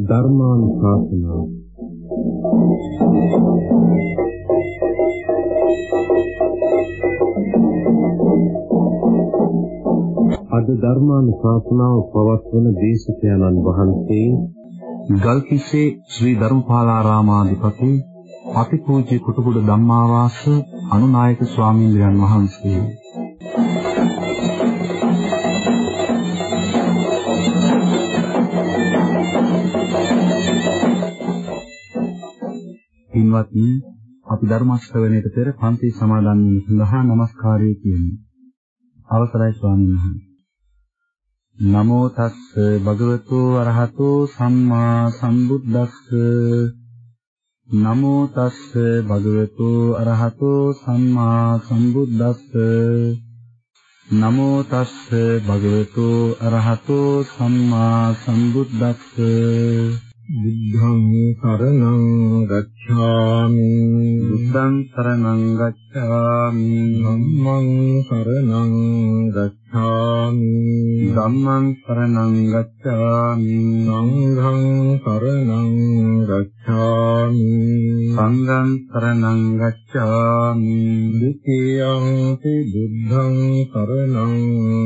ධර්මානුශාසනාව. අද ධර්මානුශාසනාව පවත්වන දේශකයන්න් වහන්සේ ගල්කිස්සේ ශ්‍රී ධර්මපාලාරාමාධිපති අතිපූජ්‍ය කුටුකුඩ ධම්මාවාස අනුනායක ස්වාමීන් වහන්සේ පින්වත්නි අපි ධර්ම ශ්‍රවණයට පෙර පන්ති සමාදන් වීම සඳහා নমස්කාරය කියමු. අවසරයි ස්වාමීන් වහන්සේ. නමෝ තස්ස භගවතු අරහතෝ සම්මා සම්බුද්දස්ස නමෝ තස්ස භගවතු අරහතෝ සම්මා සම්බුද්දස්ස නමෝ තස්ස භගවතු අරහතෝ සම්මා සම්බුද්දස්ස බුද්ධං සරණං ගච්ඡාමි බුද්ධං සරණං ගච්ඡාමි ධම්මං සරණං ගච්ඡාමි ධම්මං සරණං ගච්ඡාමි සංඝං සරණං ගච්ඡාමි සංඝං සරණං ගච්ඡාමි ဒ ුතියං බුද්ධං සරණං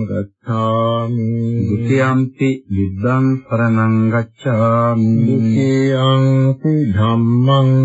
ගච්ඡාමි ဒ ුතියම්පි බුද්ධං සරණං ගච්ඡාමි ဒ ුතියං ධම්මං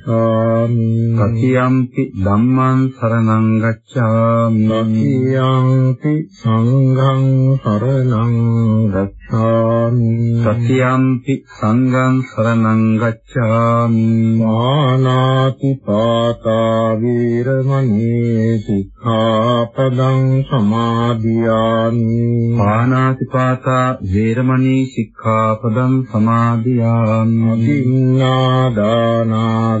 සතියම්පි ධම්මං සරණං ගච්ඡාමි। සතියං සංඝං සරණං ගච්ඡාමි। සතියම්පි සංඝං සරණං ගච්ඡාමි। මානාති පාතා වීරමණී සික්ඛාපදං සමාදියාමි। පානාතිපාතා වේරමණී සික්ඛාපදං සමාදියාමි। අදින්නාදානා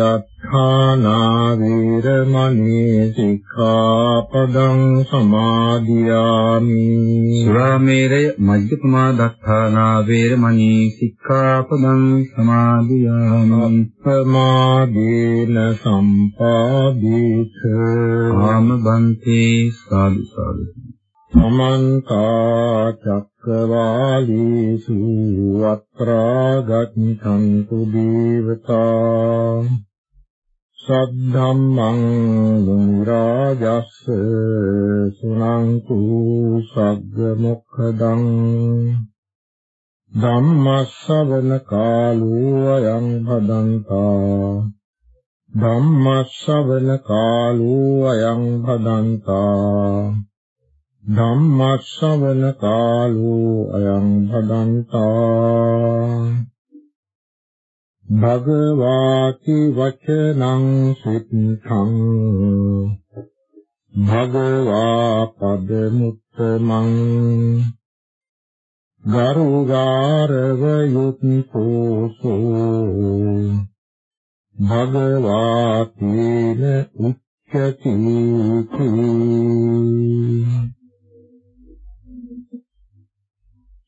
මජ්ජපමාදත්තානා වීරමණී සික්ඛාපදං සමාදියාමි. සුරාමේරය මජ්ජපමා දත්තානා වේරමණී සික්ඛාපදං සමාදියාමි. ප්‍රමාදේන සම්පාදේත. කාම බන්තේ සාදු සාදු. සමන්ත චක්කවාලීසු අත්‍රා ගච්ඡන්තු දේවතා සද්ධම්මං මුරාජස්ස සුනන්තු සග්ග මොක්ඛදං ධම්මස්සවන කාලෝ අයං භදන්තා ධම්මස්සවන කාලෝ අයං භදන්තා ධම්මස්සවන කාලෝ අයං භදන්තා භගවාති වචනං සිද්ධං භගවා පදමුත්තමං ගරුගාරව යුත්පෝසෝ භගවාතීන උච්චති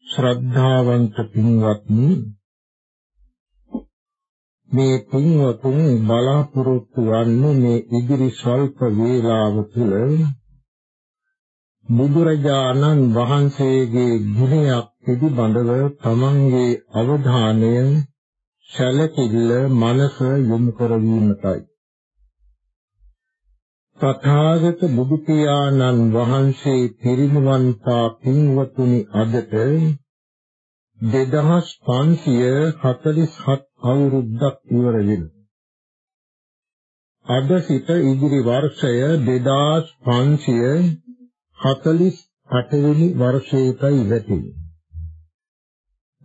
ශ්‍රද්ධාවන්ත පින්වත්නි මේ පින්වතුන් බලාපොරොත්තු වන්නේ මේ ඉදිරි ස්වල්ප වේලාව තුළ බුදුරජාණන් වහන්සේගේ ගුණයක් පිළිබඳව තමන්ගේ අවධානය සැලකිල්ල මනස යොමු කරවීමටයි. තථාගත බුදු පියාණන් වහන්සේ පිරිනිවන් පා පින්වතුනි අදට 2547 අවුරුද්දක් ඉවර වෙනවා. අද සිට ඉදිරි වර්ෂය 2548 වෙනි වර්ෂයටයි වැටෙන්නේ.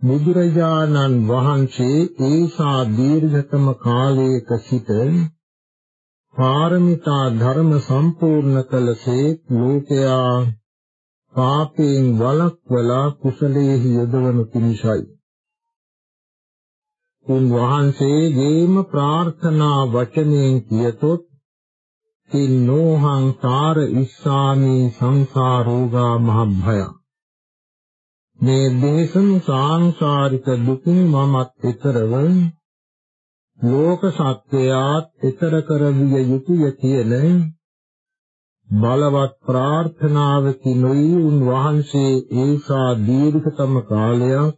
බුදුරජාණන් වහන්සේ ඒසා දීර්ඝතම කාලයක සිට පාරමිතා ධර්ම සම්පූර්ණ කළසේ ලෝකයා පාපයෙන් වළක්වලා කුසලයේ යොදවනු පිණිසයි. උන්වහන්සේගේම ප්‍රාර්ථනා වචනයෙන් කියතොත් තින්නෝහං තාර ඉස්සාමි සංසාරෝගා මහභය මේ දේශන සාංශාරික දුකින් මමත් ඊතරව ලෝක සත්‍යයත් ඊතර කරවිය යුතුය කියන බලවත් ප්‍රාර්ථනාවකිනුයි උන් වහන්සේ ඒසා දීර්ඝතම කාලයක්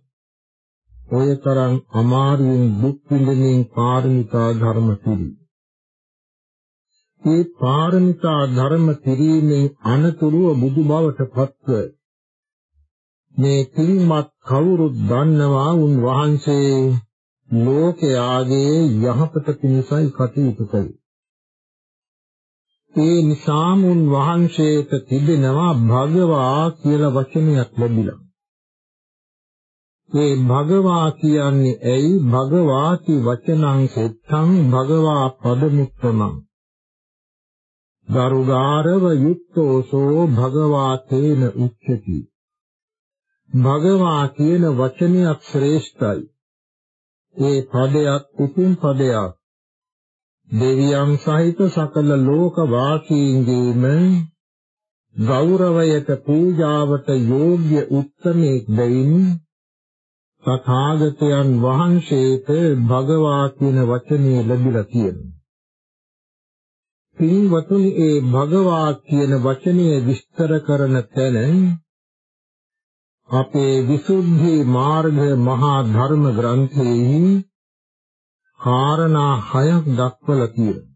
ඔය තරම් අමාරුවෙන් දුක් විඳින්න පාරමිතා ධර්ම පිළි. මේ පාරමිතා ධර්ම පිළිමේ අනතුරුව බුදු බවට පත්ව මේ කිල්මත් කවුරුත් දන්නවා උන් වහන්සේ ලෝකයාගේ යහපත පිණිසයි කටයුතු කළේ. ඒ නිසාම උන් වහන්සේට තිබෙනවා භගවා කියලා වචනයක් ලැබිලා. මේ භගවා කියන්නේ ඇයි? භගවාති වචනං සෙත්තං භගවා පදමුත්තමං දරුගාරව යුක්තෝසෝ භගවා තේන උච්චති. භගවා කියන වචනයක් ශ්‍රේෂ්ඨයි. ඒ පදයක් උතුම් පදයක්. දෙවියන් සහිත සකල ලෝක වාසීන්ගේම ගෞරවයට පූජාවට යෝග්‍ය උත්තමෙක් දෙයින් තථාගතයන් වහන්සේට භගවා කියන වචනේ ලැබිලා තියෙනවා. පින්වතුනි ඒ භගවා කියන වචනය විස්තර කරන තැන අපේ විසුද්ධි මාර්ග මහා ධර්ම ග්‍රන්ථයේ කාරණා හයක් දක්වලා තියෙනවා.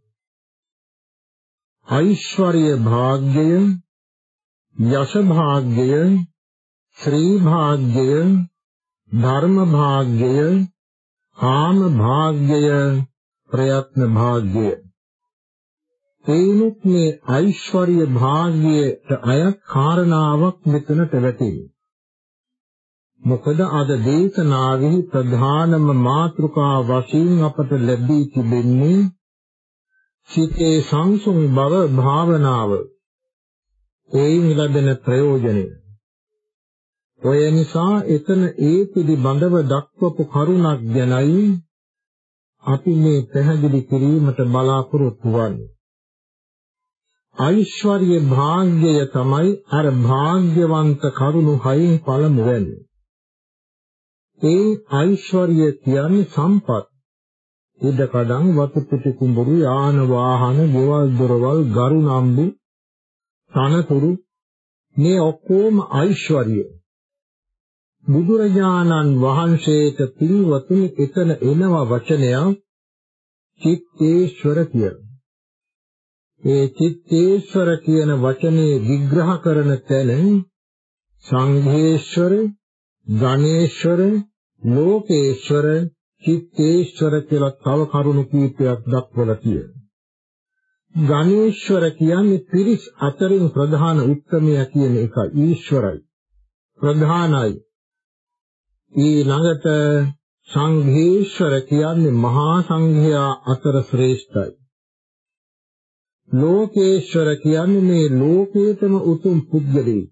ඓශ්වර්ය භාග්‍යය, යශ භාග්‍යය, ශ්‍රී භාග්‍යය, ධර්ම භාග්‍යය, කාම භාග්‍යය, ප්‍රයත්න භාග්‍යය. ඒනුත් මේ ඓශ්වර්ය භාග්‍යයට අයත් කාරණාවක් මෙතනට වැටෙනවා. මොකද අද දේශනාවෙහි ප්‍රධානම මාතෘකා වශයෙන් අපට ලැබී තිබෙන්නේ සිතේ සංසුන් බව භාවනාව. ඒයින් ලැබෙන ප්‍රයෝජනය. ඔය නිසා එතන ඒ පිළිබඳව දක්වපු කරුණක් ගැනයි අපි මේ පැහැදිලි කිරීමට බලාපොරොත්තු වෙන්නේ. ඓශ්වර්ය භාග්‍යය තමයි අර භාග්‍යවන්ත කරුණු හයින් පළමුවැන්නේ. ඒ ඓශ්වර්ය කියන්නේ සම්පත්. ඉදකඩම් වතු පිටි කුඹුරු යාන වාහන ගෙවල් දොරවල් ගරු නම්බු තනතුරු මේ ඔක්කොම ඓශ්වර්ය. බුදුරජාණන් වහන්සේට පිළිවතුනි එතන එනවා වචනය චිත්තේශ්වර කියන. ඒ චිත්තේශ්වර කියන වචනේ විග්‍රහ කරන තැන සංඝේශ්වර ගණේශ්වර ලෝකේශ්වර චිත්තේශ්වර කියලා තව කරුණු කීපයක් දක්වලා තියෙනවා. ගණේශ්වර කියන්නේ පිරිස් අතරින් ප්‍රධාන උත්තමයා කියන එක ඊශ්වරයි. ප්‍රධානයි. ඊළඟට සංඝේශ්වර කියන්නේ මහා සංඝයා අතර ශ්‍රේෂ්ඨයි. ලෝකේශ්වර කියන්නේ මේ ලෝකේතම උතුම් පුද්ගලයෙක්.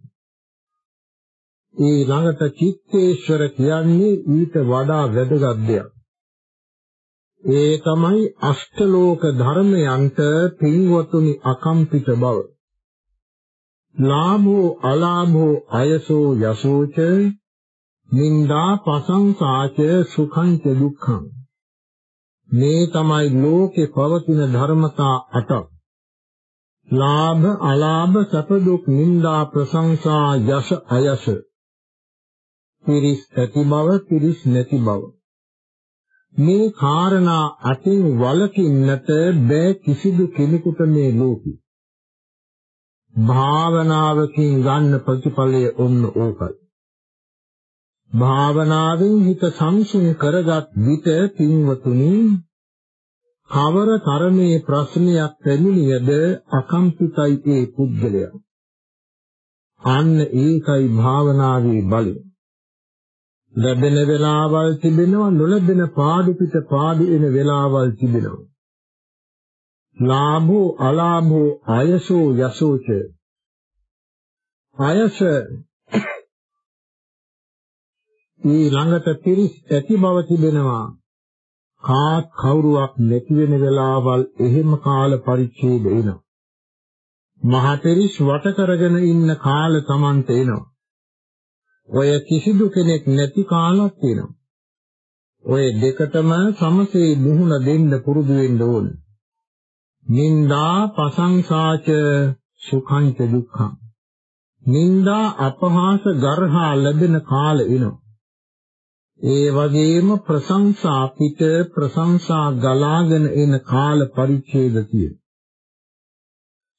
ඒ ළඟට චිත්තේශ්වර කියන්නේ ඊට වඩා වැදගත් දෙයක්. ඒ තමයි අෂ්ටලෝක ධර්මයන්ට පින්වතුනි අකම්පිත බව. ලාභෝ අලාභෝ අයසෝ යසෝච නින්දා පසංසාච සුඛං ච දුක්ඛං මේ තමයි ලෝකේ පවතින ධර්මතා අටක් ලාභ අලාභ සැප දුක් නිന്ദා ප්‍රශංසා යස අයස පිරිස් ඇති බව පිරිස් නැති බව මේ කාරණා අතින් වලකින්නට බෑ කිසිදු කෙනෙකුට මේ ලෝකෙ. භාවනාවකින් ගන්න ප්‍රතිඵලය ඔන්න ඕකයි. භාවනාවෙන් හිත සංසුන් කරගත් විට පින්වතුනි කවර තරමේ ප්‍රශ්නයක් පැමිණියද අකම්පිතයි ඒ පුද්ගලයා. අන්න ඒකයි භාවනාවේ බලය. ලැබෙන වෙලාවල් තිබෙනවා නොලැබෙන පාඩු පිට පාඩු එන වෙලාවල් තිබෙනවා. ලාභෝ අලාභෝ අයසෝ යසෝච අයස මේ ළඟට පිරිස් ඇති බව තිබෙනවා කාත් කවුරුවක් නැති වෙන වෙලාවල් එහෙම කාල පරිච්ඡේද එනවා මහතෙරිස් වට කරගෙන ඉන්න කාල Tamante එනවා. ඔය කිසිදු කෙනෙක් නැති කාලක් එනවා. ඔය දෙකටම සමසේ මුහුණ දෙන්න පුරුදු වෙන්න ඕන. නින්දා පසංසාච සුඛංච දුක්ඛං. නින්දා අපහාස ගර්හා ලැබෙන කාල එනවා. ඒ වගේම ප්‍රශංසා පිට ප්‍රශංසා ගලාගෙන එන කාල පරිච්ඡේද තියෙනවා.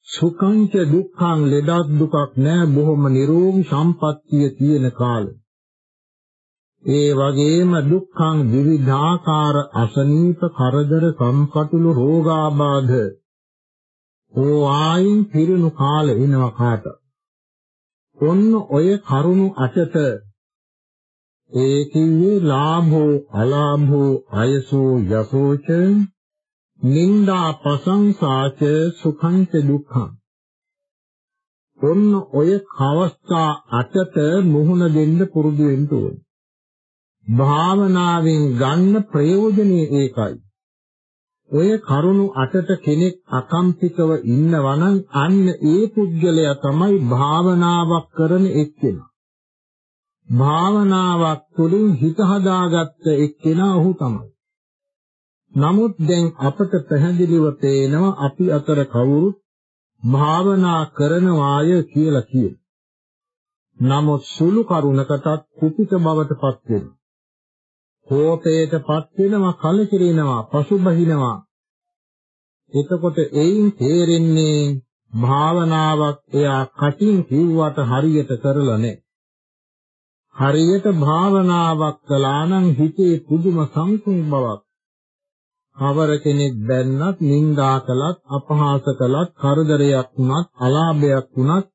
සුඛංච දුක්ඛං ලෙඩක් දුකක් නෑ බොහොම නිරෝගී සම්පත්තිය තියෙන කාලෙ. ඒ වගේම දුක්ඛං විවිධාකාර අසනීප කරදර කම්කටොළු රෝගාබාධ ඕ ආයින් පිරුණු කාලෙ එනවා කාට. ඔන්න ඔය කරුණු අටට ඒ කිව්වේ ලාභෝ අලාභෝ අයසෝ යසෝච නින්දා ප්‍රශංසාච සුඛංච දුක්ඛං ඔන්න ඔය කවස්ථා අටට මුහුණ දෙන්න පුරුදු වෙන්න ඕනේ. භාවනාවෙන් ගන්න ප්‍රයෝජනෙ ඒකයි. ඔය කරුණු අටට කෙනෙක් අකම්පිතව ඉන්නවා නම් අන්න ඒ පුද්ගලයා තමයි භාවනාවක් කරන එක්කෙනා. භාවනාවක් තුළින් හිත හදාගත්ත එක්කෙනා ඔහු තමයි. නමුත් දැන් අපට පැහැදිලිව පේනවා අපි අතර කවුරුත් භාවනා කරනවාය කියලා කියන. නමුත් සුළු කරුණකටත් කුපිත බවටපත් වෙනවා. කෝපයටපත් වෙනවා, කලකිරෙනවා, පසුබහිනවා. එතකොට එයින් තේරෙන්නේ භාවනාවක් එයා කටින් කිව්වට හරියට කරලා නැහැ. හරියට භාවනාවක් කළා නම් හිතේ පුදුම සංසුන් බවක්. කවර කෙනෙක් බැන්නත් නින්දා කළත් අපහාස කළත් කරදරයක් වුණත් අලාභයක් වුණත්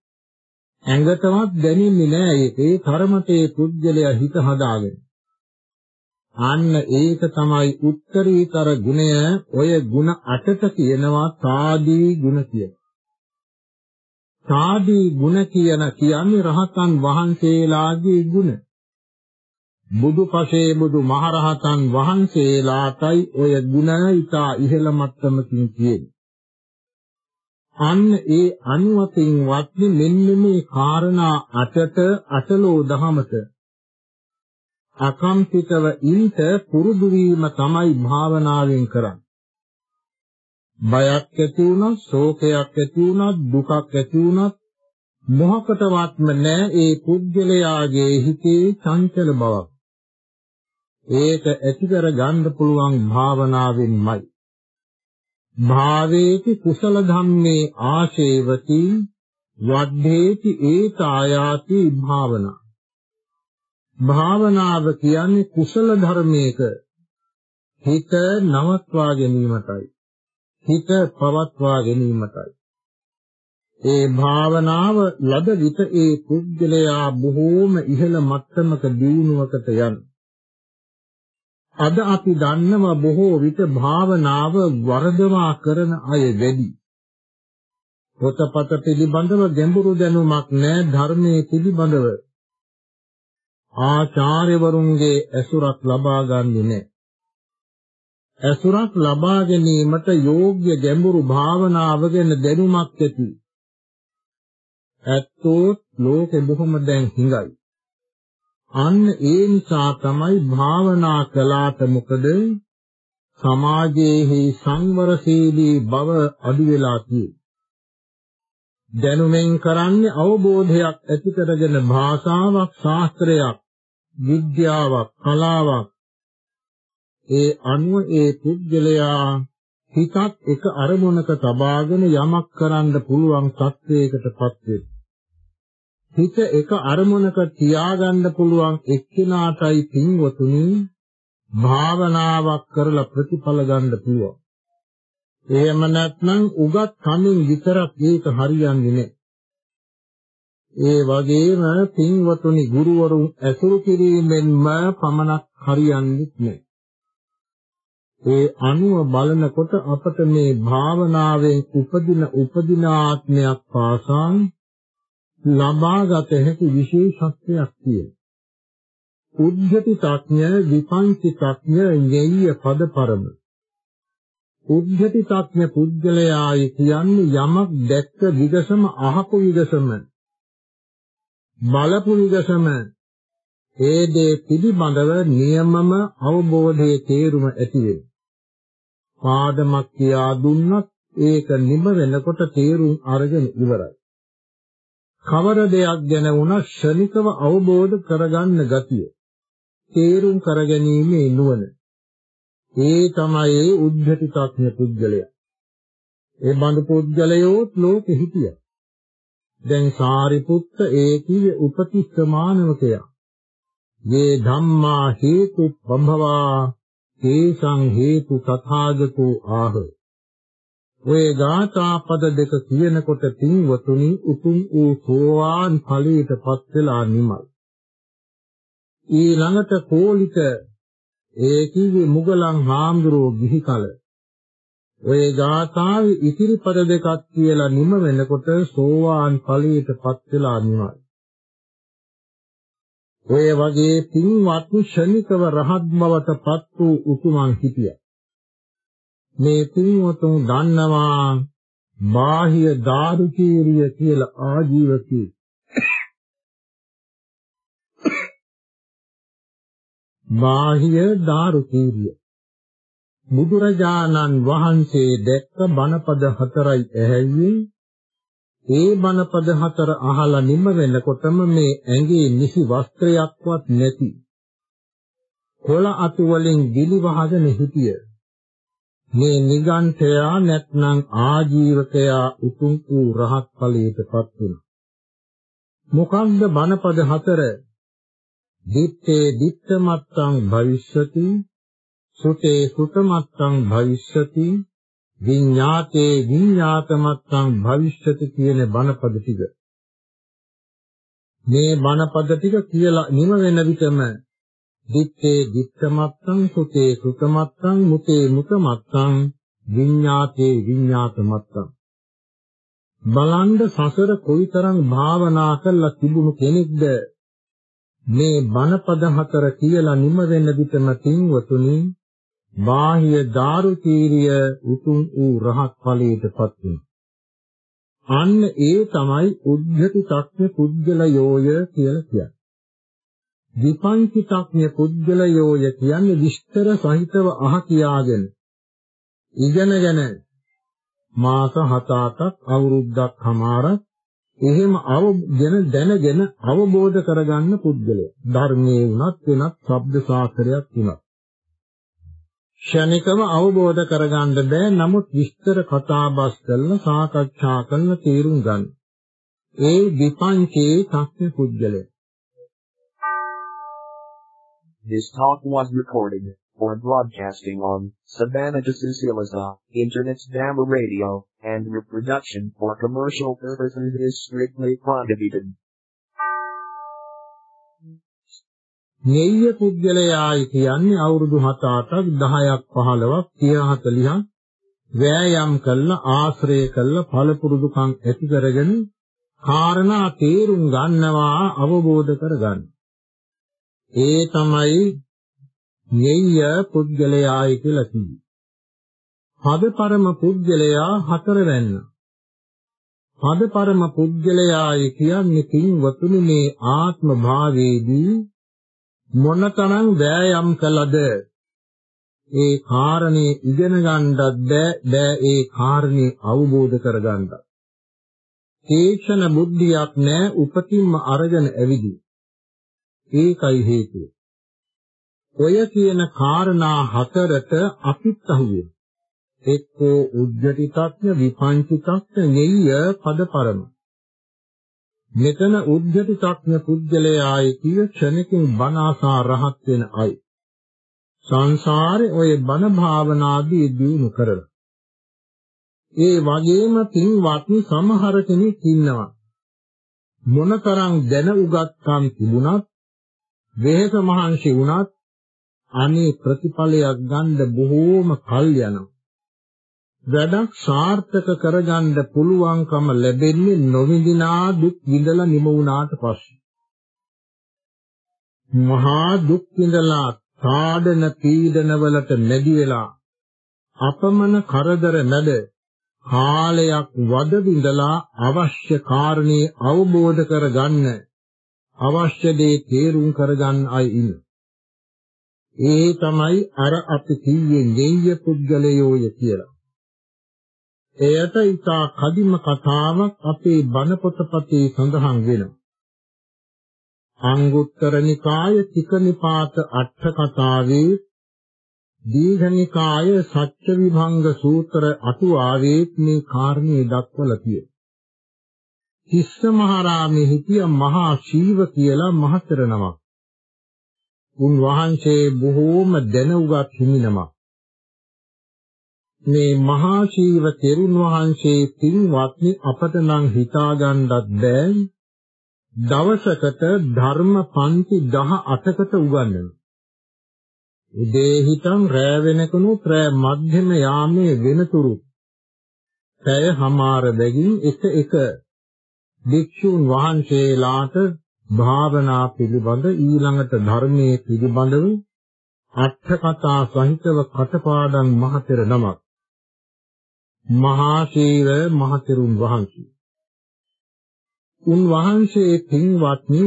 ඇඟටවත් දැනෙන්නේ නෑ ඒකේ. කර්මතේ පුද්ගලයා හිත හදාගෙන. අන්න ඒක තමයි උත්තරීතර ගුණය. ඔය ගුණ අටට කියනවා සාදී ගුණ කියලා. සාදී ගුණ කියන කියන්නේ රහතන් වහන්සේලාගේ ගුණ බුදුපසේ බුදු මහරහතන් වහන්සේලාටයි ඔය ගුණ ඊතා ඉහළ මට්ටමකින් තියෙන්නේ. අන්න ඒ අනුවතින් වත්නි මෙන්න මේ කාරණා අටට අටලෝ දහමත අකම්පිතව ඉන්ට පුරුදු වීම තමයි භාවනාවෙන් කරන්නේ. බයක් ඇති වුණත්, ශෝකයක් ඇති වුණත්, දුකක් ඇති වුණත් මොහකටවත්ම නැහැ ඒ පුද්ගලයාගේ හිතේ චංචල බවක්. ඒක ඇති කර ගන්න පුළුවන් භාවනාවෙන්මයි. භාවේති කුසල ධම්මේ ආශේවති වද්ධේති ඒතායාති භාවනා. භාවනාව කියන්නේ කුසල ධර්මයක හිත නවත්වා ගැනීමටයි. හිත පවත්වා ගැනීමටයි. ඒ භාවනාව ලද විට ඒ පුද්ගලයා බොහෝම ඉහළ මට්ටමක දියුණුවකට යනවා. අද අපි දන්නවා බොහෝ විට භාවනාව වර්ධවා කරන අය වැඩි. පොතපත පිළිබඳව ගැඹුරු දැනුමක් නැහැ ධර්මයේ පිළිබඳව. ආචාර්යවරුන්ගේ ඇසුරක් ලබා ගන්නේ නැහැ. ඇසුරක් ලබා ගැනීමට යෝග්‍ය ගැඹුරු භාවනාව ගැන දැනුමක් ඇති. ඇත්තෝ ලෝකෙ බොහොම දැන් හිඟයි. අන්න ඒ නිසා තමයි භාවනා කළාට මොකද සමාජයේහි සංවරශීලී බව අඩු වෙලා තියෙන්නේ. දැනුමෙන් කරන්නේ අවබෝධයක් ඇති කරගෙන භාෂාවක් ශාස්ත්‍රයක් විද්‍යාවක් කලාවක් ඒ අනුව ඒ පුද්ගලයා හිතත් එක අරමුණක තබාගෙන යමක් කරන්න පුළුවන් තත්වයකටපත් වේ. හිත එක අරමුණක තියාගන්න පුළුවන් එක්කිනාටයි පින්වතුනි භාවනාවක් කරලා ප්‍රතිඵල ගන්න පුළුවන්. එහෙම නැත්නම් උගත් කමින් විතරක් ඒක හරියන්නේ නැහැ. ඒ වගේම පින්වතුනි ගුරුවරුන් ඇසුරු කිරීමෙන්ම පමණක් හරියන්නේ නැහැ. ඒ අනුව බලනකොට අපට මේ භාවනාවෙන් උපදින උපදින ආත්මයක් පාසාන් ලබාගත හැකි විශේෂත්වයක් තියෙනවා. උද්ධති තඥ විපංචි තඥ ඤෙය්‍ය පදපරම උද්ධති තඥ පුද්ගලයායි කියන්නේ යමක් දැක්ක විගසම අහපු විගසම බලපු විගසම ඒ දේ පිළිබඳව නියමම අවබෝධයේ තේරුම ඇති වේ. පාදමක් කියා දුන්නත් ඒක නිම වෙනකොට තේරුම් අරගෙන ඉවරයි. කවර දෙයක් ගැන වුණා ශනිකව අවබෝධ කරගන්න ගතිය. තේරුම් කරගැනීමේ නුවණ. ඒ තමයි උද්ධති තත්ත්ව පුද්ගලයා. ඒ බඳු පුද්ගලයෝත් ලෝකෙ හිටියා. දැන් සාරිපුත්ත ඒකීය උපතිස්ස මානවකයා. මේ ධම්මා හේතු ප්‍රභවා තේසං හේතු තථාගතෝ ආහ. ඔය ගාථා පද දෙක කියනකොට පින්වතුනි උතුම් වූ සෝවාන් ඵලයටපත් වෙලා නිමල්. ඊළඟට කෝලිත ඒ කිව්වේ මුගලන් හාමුදුරුවෝ ගිහි කල. ඔය ගාථාවේ ඉතිරි පද දෙකක් කියලා නිම වෙනකොට සෝවාන් ඵලයටපත් වෙලා නිමල්. ඔය වගේ පින්වත් ශනිකව රහත් බවට පත් වූ උතුමන් හිටියා. මේ පින්වතුන් දන්නවා බාහ්‍ය දාරුකීරිය කියලා ආජීවකී. බාහ්‍ය දාරුකීරිය. බුදුරජාණන් වහන්සේ දැක්ක බණපද හතරයි ඇහැව්වේ ඒ බණපද හතර අහලා නිම වෙනකොටම මේ ඇඟේ නිසි වස්ත්‍රයක්වත් නැති කොළ අතු වලින් දිලි වහගෙන හිටිය. මේ නිගන්ඨයා නැත්නම් ආජීවකයා උතුම් වූ රහත් ඵලයටපත් වුණා. මොකන්ද බණපද හතර? දිත්තේ දිත්තමත්තං භවිෂ්‍යති සුතේ සුතමත්තං භවිෂ්‍යති විඤ්ඤාතේ විඤ්ඤාතමත්සං භවිෂ්‍යති කියන බණපද ටික. මේ බණපද ටික කියලා නිම වෙන විටම දිත්තේ දිත්තමත්සං සුතේ සුතමත්සං මුතේ මුතමත්සං විඤ්ඤාතේ විඤ්ඤාතමත්සං බලන්ද සසර කොයිතරම් භාවනා කරලා තිබුණු කෙනෙක්ද? මේ බණපද හතර කියලා නිම වෙන විටම තින්වතුනි බාහ්‍ය දාරුචීරිය උතුම් වූ රහත් ඵලයටපත් වෙනවා. අන්න ඒ තමයි උද්ධති තත්ත්ව පුද්ගලයෝය කියලා කියන්නේ. විපංචි තත්ත්ව පුද්ගලයෝය කියන්නේ විස්තර සහිතව අහ කියාගෙන ඉගෙනගෙන මාස 7-8ක් අවුරුද්දක් හමාරක් එහෙම අවගෙන දැනගෙන අවබෝධ කරගන්න පුද්ගලයා. ධර්මයේ වුණත් වෙනත් ශබ්ද ශාස්ත්‍රයක් වුණත් ක්ෂණිකව අවබෝධ කරගන්න බෑ නමුත් විස්තර කතා බස් කරලා සාකච්ඡා කරන තීරුම් ගන්න. ඒ විපංචේ සත්‍ය පුද්ගලය. This talk was recorded for broadcasting on Savannah de Siciliza, Internet's Dhamma Radio, and reproduction for commercial purposes is strictly prohibited. නෙය්‍ය පුද්ගලයායි කියන්නේ අවුරුදු 7-8ක් 10ක් 15ක් 30 40ක් වෑයම් කළා ආශ්‍රය කළා ඵලපුරුදුකම් ඇති කරගෙන කාරණා තේරුම් ගන්නවා අවබෝධ කරගන්න. ඒ තමයි නෙය්‍ය පුද්ගලයායි කියලා කියන්නේ. පදපරම පුද්ගලයා හතරවැන්න. පදපරම පුද්ගලයායි කියන්නේ කින්වතුනි මේ ආත්ම භාවයේදී මොනතරම් වෑයම් කළද? ඒ කාරණේ ඉගෙන ගන්නත් බෑ. බෑ ඒ කාරණේ අවබෝධ කරගන්නත්. තීක්ෂණ බුද්ධියක් නෑ උපතින්ම අරගෙන ඇවිදි ඒකයි හේතුව. ඔය කියන කාරණා හතරට අපිත් අහුවෙනවා. එක්කෝ උද්ගටිතඥ විපංචිතඥ නෙය්‍ය පදපරම. මෙතන උද්ගටිතඥ පුද්ගලයායි කිය ක්ෂණකින් බණ ආසා රහත් වෙන අය. සංසාරේ ඔය බණ භාවනාදී දියුණු කරලා. ඒ වගේම තින්වත් සමහර කෙනෙක් ඉන්නවා. මොනතරම් දැන උගත්කම් තිබුණත් වෙහෙස මහන්සි වුණත් අනේ ප්‍රතිඵලයක් ගන්න බොහෝම කල් යනවා. වැඩක් සාර්ථක කරගන්න පුළුවන්කම ලැබෙන්නේ නොවිඳිනා දුක් විඳලා නිම වුණාට පස්සේ. මහා දුක් විඳලා තාඩන පීඩන වලට නැදි වෙලා අපමණ කරදර මැද කාලයක් වද විඳලා අවශ්‍ය කාරණේ අවබෝධ කරගන්න අවශ්‍ය දේ තේරුම් කරගන්න අය ඉන්න. ඒ තමයි අර අපි කිව්වේ නෙය්‍ය පුද්ගලයෝය කියලා. එයට ඊතා කදිම කතාවක් අපේ බණ පොතපතේ සඳහන් වෙනවා. අංගුත්තර නිකාය තික නිපාත අට කතාවේ දීඝනිකාය සත්‍ය විභංග සූත්‍ර අටුවාවේ මේ කාරණේ දක්වලා තියෙනවා. තිස්ස මහරාමේ හිටිය මහා ශීව කියලා මහතර නමක්. උන් වහන්සේ බොහෝම දැනුගත් හිමිනමක්. මේ මහා ශීව තෙරුන් වහන්සේ පින්වත්නි අපට නම් හිතා ගන්නත් බෑ. දවසකට ධර්ම පන්ති 18කට උගන්වනවා. උදේ හිටන් රෑ වෙනකනුත් රෑ මධ්‍යම යාමේ වෙනතුරු පැය හමාර බැගින් එක එක භික්ෂුන් වහන්සේලාට භාවනා පිළිබඳ ඊළඟට ධර්මයේ පිළිබඳව අර්ථ කතා සහිතව කටපාඩම් මහතෙර නමක්. මහා ශීල මහතෙරුන් වහන්සේ. උන් වහන්සේ පින්වත්නි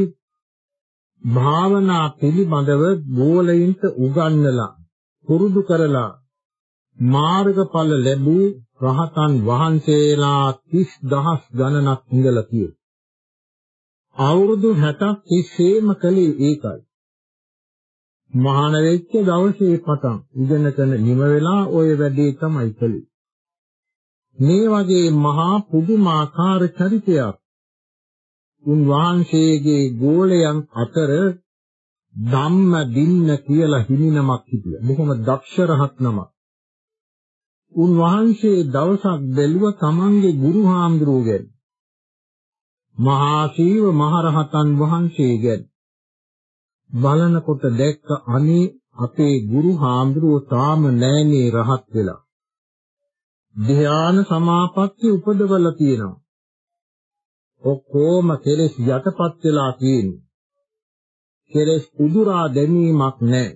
භාවනා පිළිබඳව ගෝලයින්ට උගන්වලා පුරුදු කරලා මාර්ගඵල ලැබූ රහතන් වහන්සේලා 30000 ගණනක් ඉඳලා තියෙනවා. අවුරුදු 60ක් තිස්සේම කලේ ඒකයි. මහාන වෙච්ච දවසේ පටන් ඉගෙනගෙන නිම වෙලා ওই වැඩේ තමයි කළේ. මේ වගේ මහා පුදුමාකාර චරිතයක් උන්වහන්සේගේ ගෝලයන් අතර ධම්ම දින්න කියලා හිමිනමක් හිටියා. බොහොම දක්ෂ රහත් නමක්. උන්වහන්සේ දවසක් බැලුව තමන්ගේ ගුරු හාමුදුරුවෝ ගැන. මහා ශීව මහරහතන් වහන්සේ ගැන. බලනකොට දැක්ක අනේ අපේ ගුරු හාමුදුරුවෝ තාම නෑනේ රහත් වෙලා. ධ්‍යාන සමාපatti උපදවලා තියෙනවා. ඔක්කොම කෙලෙස් යටපත් වෙලා තියෙන්නේ. කෙලෙස් උදුරා දැමීමක් නැහැ.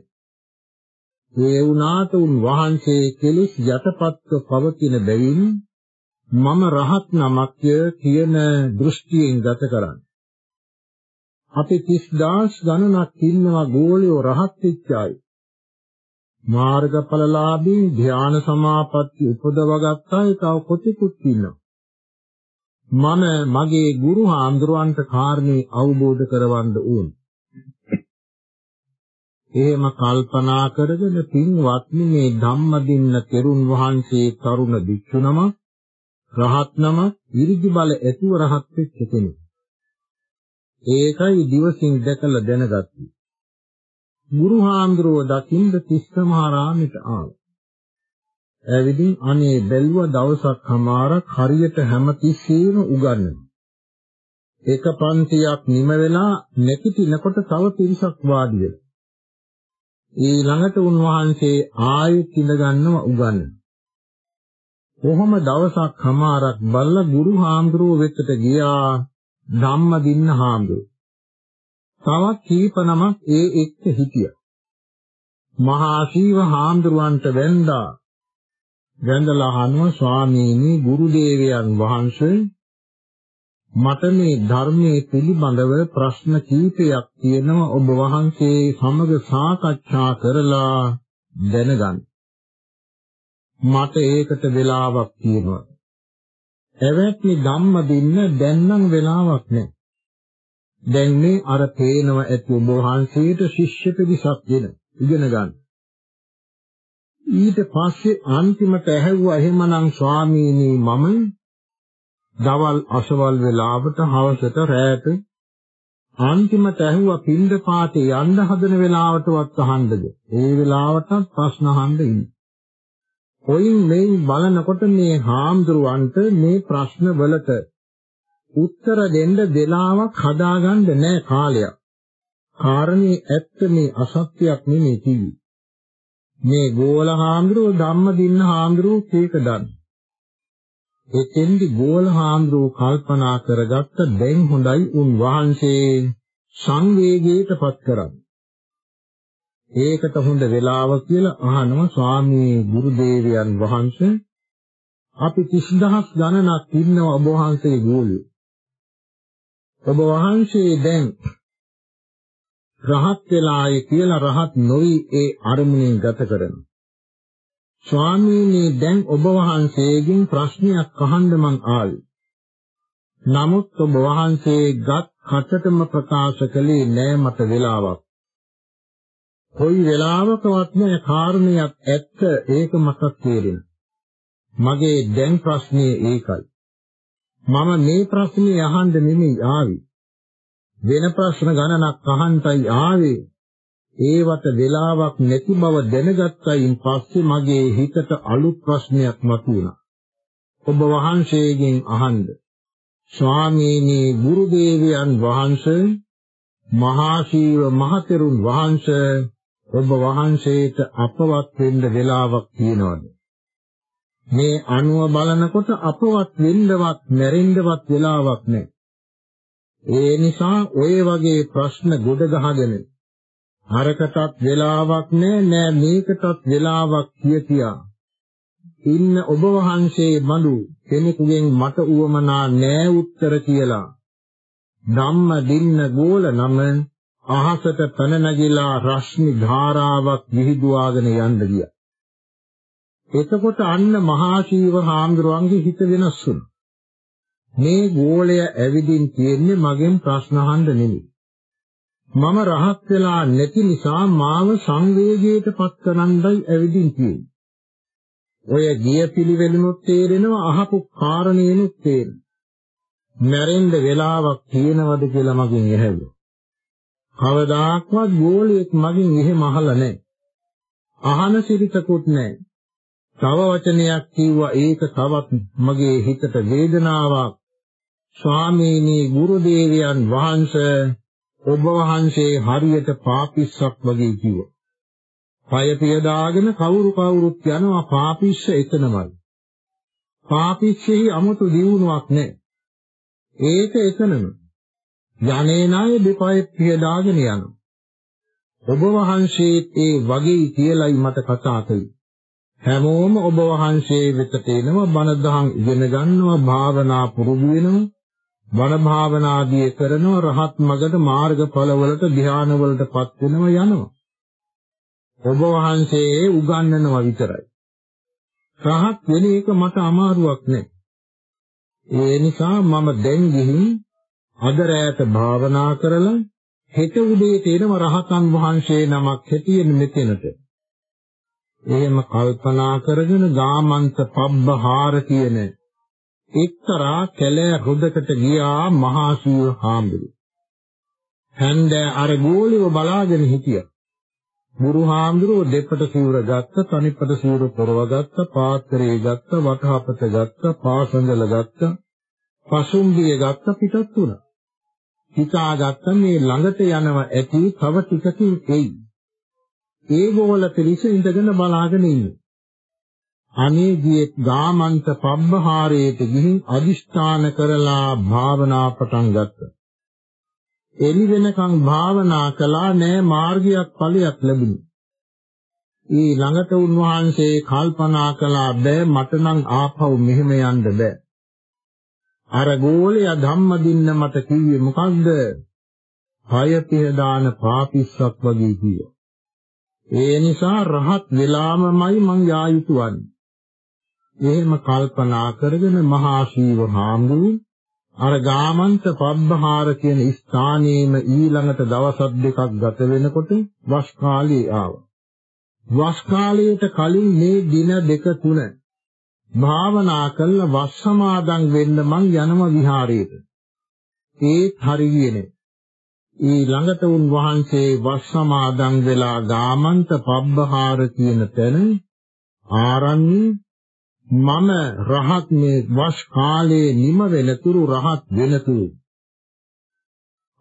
ඒ වුණාට උන් වහන්සේ කෙලෙස් යටපත්ව පවතින බැවින් මම රහත් නමක්ය කියන දෘෂ්ටියෙන් ගත කරන්නේ. අපි 30000 ගණනක් ඉන්නවා ගෝලියෝ රහත් වෙච්ච අය. මාර්ගඵලලාභී ධ්‍යාන සමාපatti උපදවගත්ත අය තව කොතිකුත් ඉන්නවා. මම මගේ ගුරු හාමුදුරුවන්ට කාරණේ අවබෝධ කරවන්න ඕන. එහෙම කල්පනා කරගෙන පින්වත්නි මේ ධම්මදින්න තෙරුන් වහන්සේ තරුණ භික්ෂුණම රහත්නම ඉරිදි බල ඇතුව රහත් වෙච්ච කෙනෙක්. ඒකයි දිවසින් දැකලා දැනගත්තේ. ගුරු හාමුදුරුව දකින්ද තිස්සමහාරාමයට ආවා. ඇවිදින් අනේ බැලුව දවසක් හමාරක් හරියට හැමතිස්සෙම උගන්වනවා. එක පන්තියක් නිම වෙලා නැගිටිනකොට තව පිරිසක් වාඩි වෙනවා. ඊළඟට උන්වහන්සේ ආයෙත් ඉඳ ගන්නව උගන්වනවා. කොහොම දවසක් හමාරක් බල්ලා ගුරු හාමුදුරුව වෙතට ගියා ධම්මදින්න හාමුදුරුව. තවත් කීප නමක් ඒ එක්ක හිටියා. මහා ශීව හාමුදුරුවන්ට වැඳා වැඳලා අහනවා ස්වාමීනි ගුරු දේවයන් වහන්සේ මට මේ ධර්මයේ පිළිබඳව ප්‍රශ්න කීපයක් තියෙනවා ඔබ වහන්සේ සමග සාකච්ඡා කරලා දැනගන්න. මට ඒකට වෙලාවක් තියෙනවා. එවැනි ධම්ම දෙන්න දැන් නම් වෙලාවක් නැහැ. දැන් මේ අර පේනව ඇති ඔබ වහන්සේට ශිෂ්‍ය පිරිසක් දෙන ඉගෙන ගන්න. ඊට පස්සේ අන්තිමට ඇහැව්වා එහෙමනම් ස්වාමීනි මම දවල් අසවල් වෙලාවට හවසට රැයට අන්තිමට ඇහුවා පින්ද පාතේ යන්න හදන වෙලාවටවත් අහන්නද? ඒ වෙලාවටත් ප්‍රශ්න අහන්න ඉන්නේ. කොයින් මේ බලනකොට මේ හාමුදුරුවන්ට මේ ප්‍රශ්න වලට උත්තර දෙන්න වෙලාවක් හදාගන්න නැහැ කාලයක්. කාරණේ ඇත්ත මේ අසත්‍යයක් නෙමෙයි කිවි. මේ ගෝල හාමුදුරුව ධම්ම දින්න හාමුදුරුව කේක දන්න. එතෙන්දි ගෝල හාමුදුරුව කල්පනා කරගත්ත දැන් හොඳයි උන් වහන්සේ සංවේගයටපත් කරන්නේ. ඒකට හොඳ වෙලාව කියලා අහනවා ස්වාමී ගුරු දේවයන් වහන්සේ අපි 30000 ගණනක් ඉන්නවා ඔබ වහන්සේ ගෝලියෝ. ඔබ වහන්සේ දැන් රහත් වෙලායේ කියලා රහත් නොවි ඒ අරමුණෙන් ගත කරනවා. ස්වාමීනි දැන් ඔබ වහන්සේගෙන් ප්‍රශ්නයක් අහන්න මං ආවේ. නමුත් ඔබ වහන්සේ ගත් කටටම ප්‍රකාශ කළේ නෑ මට වෙලාවක්. කොයි වෙලාවකවත් නෑ කාරණයක් ඇත්ත ඒක මට තේරෙන. මගේ දැන් ප්‍රශ්නේ ඒකයි. මම මේ ප්‍රශ්නේ අහන්න නෙමෙයි ආවේ. වෙන ප්‍රශ්න ගණනක් අහන්නයි ආවේ. ඒවට වෙලාවක් නැති බව දැනගත්තයින් පස්සේ මගේ හිතට අලුත් ප්‍රශ්නයක් මතුවුණා. ඔබ වහන්සේගෙන් අහන්න. ස්වාමීනි ගුරු දේවයන් වහන්සේ මහා ශීව මහතෙරුන් වහන්සේ ඔබ වහන්සේට අපවත් වෙන්න වෙලාවක් තියෙනවද? මේ අණුව බලනකොට අපවත් වෙන්නවත් මැරෙන්නවත් වෙලාවක් නැහැ. ඒ නිසා ඔය වගේ ප්‍රශ්න ගොඩ ගහගෙන හරකටත් වෙලාවක් නැහැ නෑ මේකටත් වෙලාවක් කිය කියා ඉන්න ඔබ වහන්සේ බඳු කෙනෙකුගෙන් මට උවමනා නෑ උත්තර කියලා ධම්ම දින්න ගෝල නම අහසට පැන නැගිලා රශ්මි ධාරාවක් විහිදුවාගෙන යන්න ගියා. එතකොට අන්න මහා ශීව හාමුදුරුවන්ගේ හිත වෙනස් වුණා. මේ ගෝලය ඇවිදින් තියෙන්නේ මගෙන් ප්‍රශ්න අහන්න නෙමෙයි. මම රහත් වෙලා නැති නිසා මාව සංවේගයට පත් කරන්නයි ඇවිදින් තියෙන්නේ. ඔය ගිය පිළිවෙලුනුත් තේරෙනවා අහපු කාරණේනුත් තේරෙනවා. මැරෙන්න වෙලාවක් තියෙනවද කියලා මගෙන් ඇහැව්වා. කවදාක්වත් ගෝලියෙක් මගෙන් එහෙම අහලා නැහැ. අහන සිරිතකුත් නැහැ. තව වචනයක් කිව්වා ඒක තවත් මගේ හිතට වේදනාවක්. ස්වාමීනි ගුරු දේවයන් වහන්සේ ඔබ වහන්සේ හරියට පාපිස්සක් වගේ කිව්වා. පය පියදාගෙන කවුරු කවුරුත් යනවා පාපිස්ස එතනමයි. පාපිස්සෙහි 아무තු දියුණුවක් නැහැ. ඒක එතනම. යන්නේ නැය දෙපය පියදාගෙන යනවා. ඔබ වහන්සේත් ඒ වගේ කියලයි මට කතා කළේ. හැමෝම ඔබ වහන්සේ වෙතට එනවා බණ දහම් ඉගෙන ගන්නවා භාවනා පුරුදු වෙනවා. බණ භාවනාදී කරනවා රහත් මගට මාර්ගඵල වලට ධ්‍යාන වලටපත් වෙනවා යනවා. ඔබ වහන්සේ උගන්වනවා විතරයි. රහත් වෙන එක මට අමාරුවක් නෑ. ඒ නිසා මම දැන් ගිහින් අද රැයට භාවනා කරලා හෙට උදේට එනම රහතන් වහන්සේ නමක් හැටියෙන් මෙතනට. එහෙම කල්පනා කරගෙන ගාමන්ත පබ්බහාර කියන එක්තරා කැලෑ හොදකට ගියා මහා සූර හාමුදුරුවෝ. හන්ද අර ගෝලිව බලාගෙන හිටියා. මුරු හාමුදුරුවෝ දෙපට සූර ගත්ත, තනිපට සූර පොරව ගත්ත, පාත්‍රය ගත්ත, වටහපත ගත්ත, පාසංගල ගත්ත, පසුම්බිය ගත්ත පිටත් වුණා. හිතාගත්ත මේ ළඟට යනව ඇති තව ටිකකින් එයි. ඒගොල්ල පිළිස ඉඳගෙන බලාගෙන ඉන්නේ. අනේ ගියේ ගාමන්ත පබ්බහාරයට ගිහින් අදිෂ්ඨාන කරලා භාවනා පටන් ගත්තා. එළි වෙනකන් භාවනා කළා නෑ මාර්ගයක් ඵලයක් ලැබුණේ. ඊ ළඟට උන්වහන්සේ කල්පනා කළා බෑ මට නම් ආපහු මෙහෙම යන්න බෑ. අර ගෝලයා ධම්ම දින්න මට කිව්වේ මොකද්ද? හය පිහදාන පාපිස්සක් වගේ කිව්වා. ඒ නිසා රහත් වෙලාමමයි මං යා යුතු වන්නේ. එහෙම කල්පනා කරගෙන මහා ශීව හාමුදුරුවෝ අර ගාමන්ත පබ්බහාර කියන ස්ථානයේම ඊළඟට දවස් දෙකක් ගත වෙනකොට වස් කාලේ ආවා. වස් කාලයට කලින් මේ දින දෙක තුන භාවනා කළ වස් සමාදන් වෙන්න මං යනම විහාරයට. ඒත් හරියන්නේ ඊ ළඟට උන් වහන්සේ වස් සමාදන් වෙලා ගාමන්ත පබ්බහාර කියන තැන ආරණ්‍ය මම රහත් මේ වස් කාලයේ නිම වෙනතුරු රහත් වෙනතුරු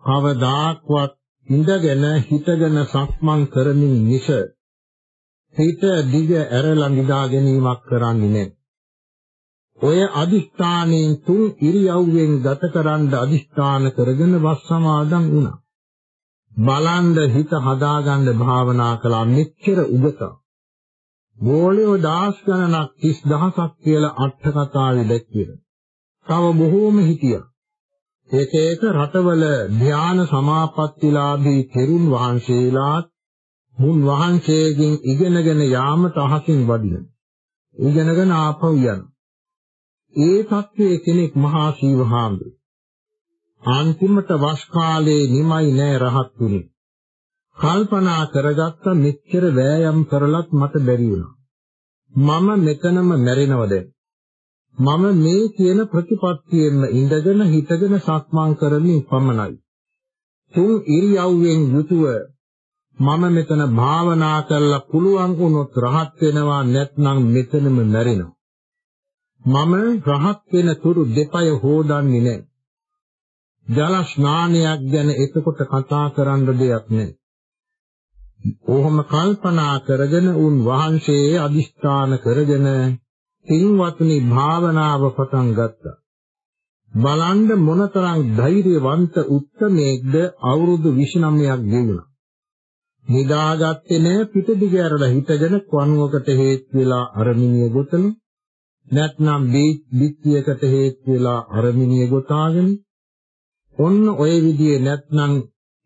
කවදාක්වත් ඉඳගෙන හිටගෙන සක්මන් කරමින් මිස හිත දිග ඇරලා නිදා ගැනීමක් කරන්නේ නැහැ. ඔය අදිස්ථානයෙන් තුන් ඉරියව්වෙන් ගත කරන්න අදිස්ථාන කරගෙන වස් සමාදන් වුණා. බලන්ද හිත හදාගන්න භාවනා කළා මෙච්චර උගත. ගෝලියෝ දාස් ගණනක් 30000ක් කියලා අට කතාවේ දැක්කේ. තව බොහෝම හිටියා. එක එක රටවල ධ්‍යාන සමාපත්තිලාභී තෙරුන් වහන්සේලාත් මුන් වහන්සේගෙන් ඉගෙනගෙන යාමට අහසින් වඩින. ඉගෙනගෙන ආපහු යන. ඒ තත්ත්වයේ කෙනෙක් මහා ශීවහාමුදුරු. අන්තිමට වස් කාලේ නිමයි නෑ රහත් වුනේ. කල්පනා කරගත්ත මෙච්චර වෑයම් කරලත් මට බැරි වුණා. මම මෙතනම මැරෙනවද? මම මේ කියන ප්‍රතිපත්තියෙන්න ඉඳගෙන හිටගෙන සක්මන් කරමින් පමණයි. තුන් ඉරියව්වෙන් යුතුව මම මෙතන භාවනා කරලා පුළුවන් වුණොත් රහත් වෙනවා නැත්නම් මෙතනම මැරෙනවා. මම රහත් වෙන තුරු දෙපය හොදන්නේ නැහැ. ජල ස්නානයක් ගැන එතකොට කතා කරන්න දෙයක් නැහැ. ඕහම කල්පනා කරගෙන උන් වහන්සේ අදිස්ථාන කරගෙන පින්වත්නි භාවනාව පටන් ගත්තා. බලන්න මොනතරම් ධෛර්යවන්ත උත්මේක්ද අවුරුදු 29ක් ගෙවුණා. නිදාගත්තේ නෑ පිටදිග ඇරලා හිටගෙන කණුවකට හේත් වෙලා අරමිනිය ගොතන නැත්නම් බිත්තියකට හේත් වෙලා අරමිනිය ගොතාගෙන ඔන්න ඔය විදිහේ නැත්නම්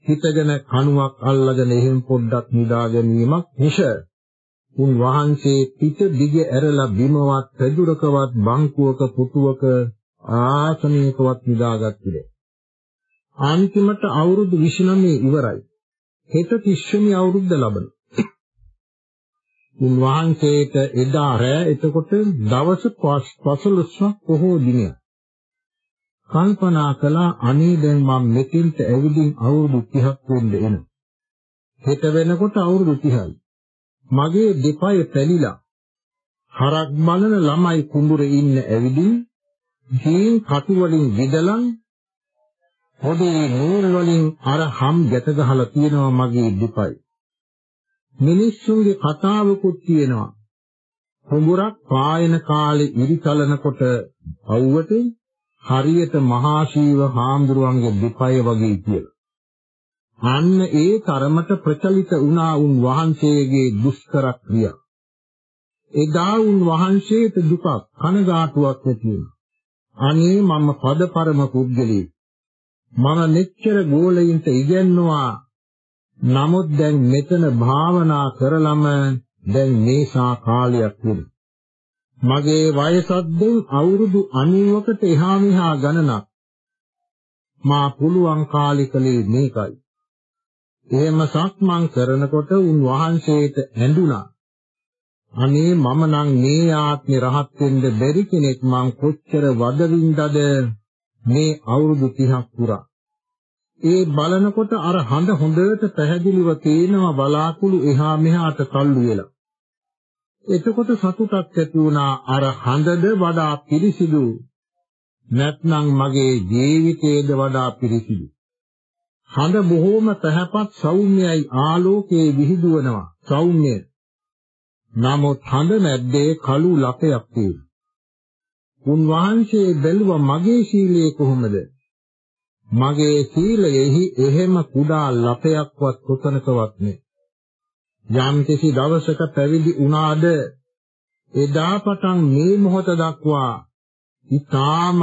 හිටගෙන කණුවක් අල්ලගෙන එහෙම පොඩ්ඩක් නිදා ගැනීමක් නිෂ උන් වහන්සේ පිට දිග ඇරලා බිමවත් පැදුරකවත් බංකුවක පුටුවක ආසනයකවත් නිදාගත්තේ අන්තිමට අවුරුදු 29 ඉවරයි. හෙට 30 වෙනි අවුරුද්ද ලබන. උන් වහන්සේට එදා රෑ එතකොට දවස් 15ක් පොහෝ දිනයක්. කල්පනා කළා අනේ දැන් මම මෙතෙන්ට ඇවිදින් අවුරුදු 30ක් වෙන්න එන. හෙට වෙනකොට අවුරුදු 30යි. මගේ දෙපය පැලිලා හරක් බලන ළමයි කුඹුරේ ඉන්න ඇවිදින් ජීන් කටු වලින් විදලන් පොඩි නූල් වලින් අර හම් ගැට ගහලා තියෙනවා මගේ දෙපයි. මිනිස්සුන්ගේ කතාවකුත් තියෙනවා. කුඹුරක් පායන කාලේ ඉරි කලනකොට අවුවට හරියට මහා ශීව හාමුදුරුවන්ගේ දෙපය වගේ කියලා. අන්න ඒ තරමට ප්‍රචලිත වුණා උන් වහන්සේගේ දුෂ්කර ක්‍රියා. එදා උන් වහන්සේට දුකක් කනගාටුවක් ඇති වුණා. අනේ මම පදපරම පුද්ගලෙක්. මම මෙච්චර ගෝලයින්ට ඉගෙනනවා. නමුත් දැන් මෙතන භාවනා කරලම දැන් මේසා කාලයක් වුණා. මගේ වයසත් දැන් අවුරුදු 90කට එහා මෙහා ගණනක්. මා පුළුවන් කාලිකලේ මේකයි. එහෙම සක්මන් කරනකොට උන් වහන්සේට ඇඬුණා. අනේ මම නම් මේ ආත්මේ රහත් වෙන්න බැරි කෙනෙක් මං කොච්චර වදවින්දද මේ අවුරුදු 30ක් පුරා. ඒ බලනකොට අර හඳ හොඳට පැහැදිලිව තේනවා බලාකුළු එහා මෙහාට තල්ලු වෙලා. එතකොට සතුටක් ඇති වුණා. අර හඳද වඩා පිරිසිදු. නැත්නම් මගේ ජීවිතේද වඩා පිරිසිදු. හඳ බොහෝම පැහැපත් සෞම්‍යයි ආලෝකයේ විහිදුවනවා. සෞම්‍ය නමුත් හඳ මැද්දේ කළු ලපයක් තියෙනවා. උන්වහන්සේ බැලුවා මගේ සීලය කොහොමද? මගේ සීලයෙහි එහෙම කුඩා ලපයක්වත් කොතනකවත් නැහැ. යම් කිසි දවසක පැවිදි වුණාද එදා පටන් මේ මොහොත දක්වා ඊ타ත්ම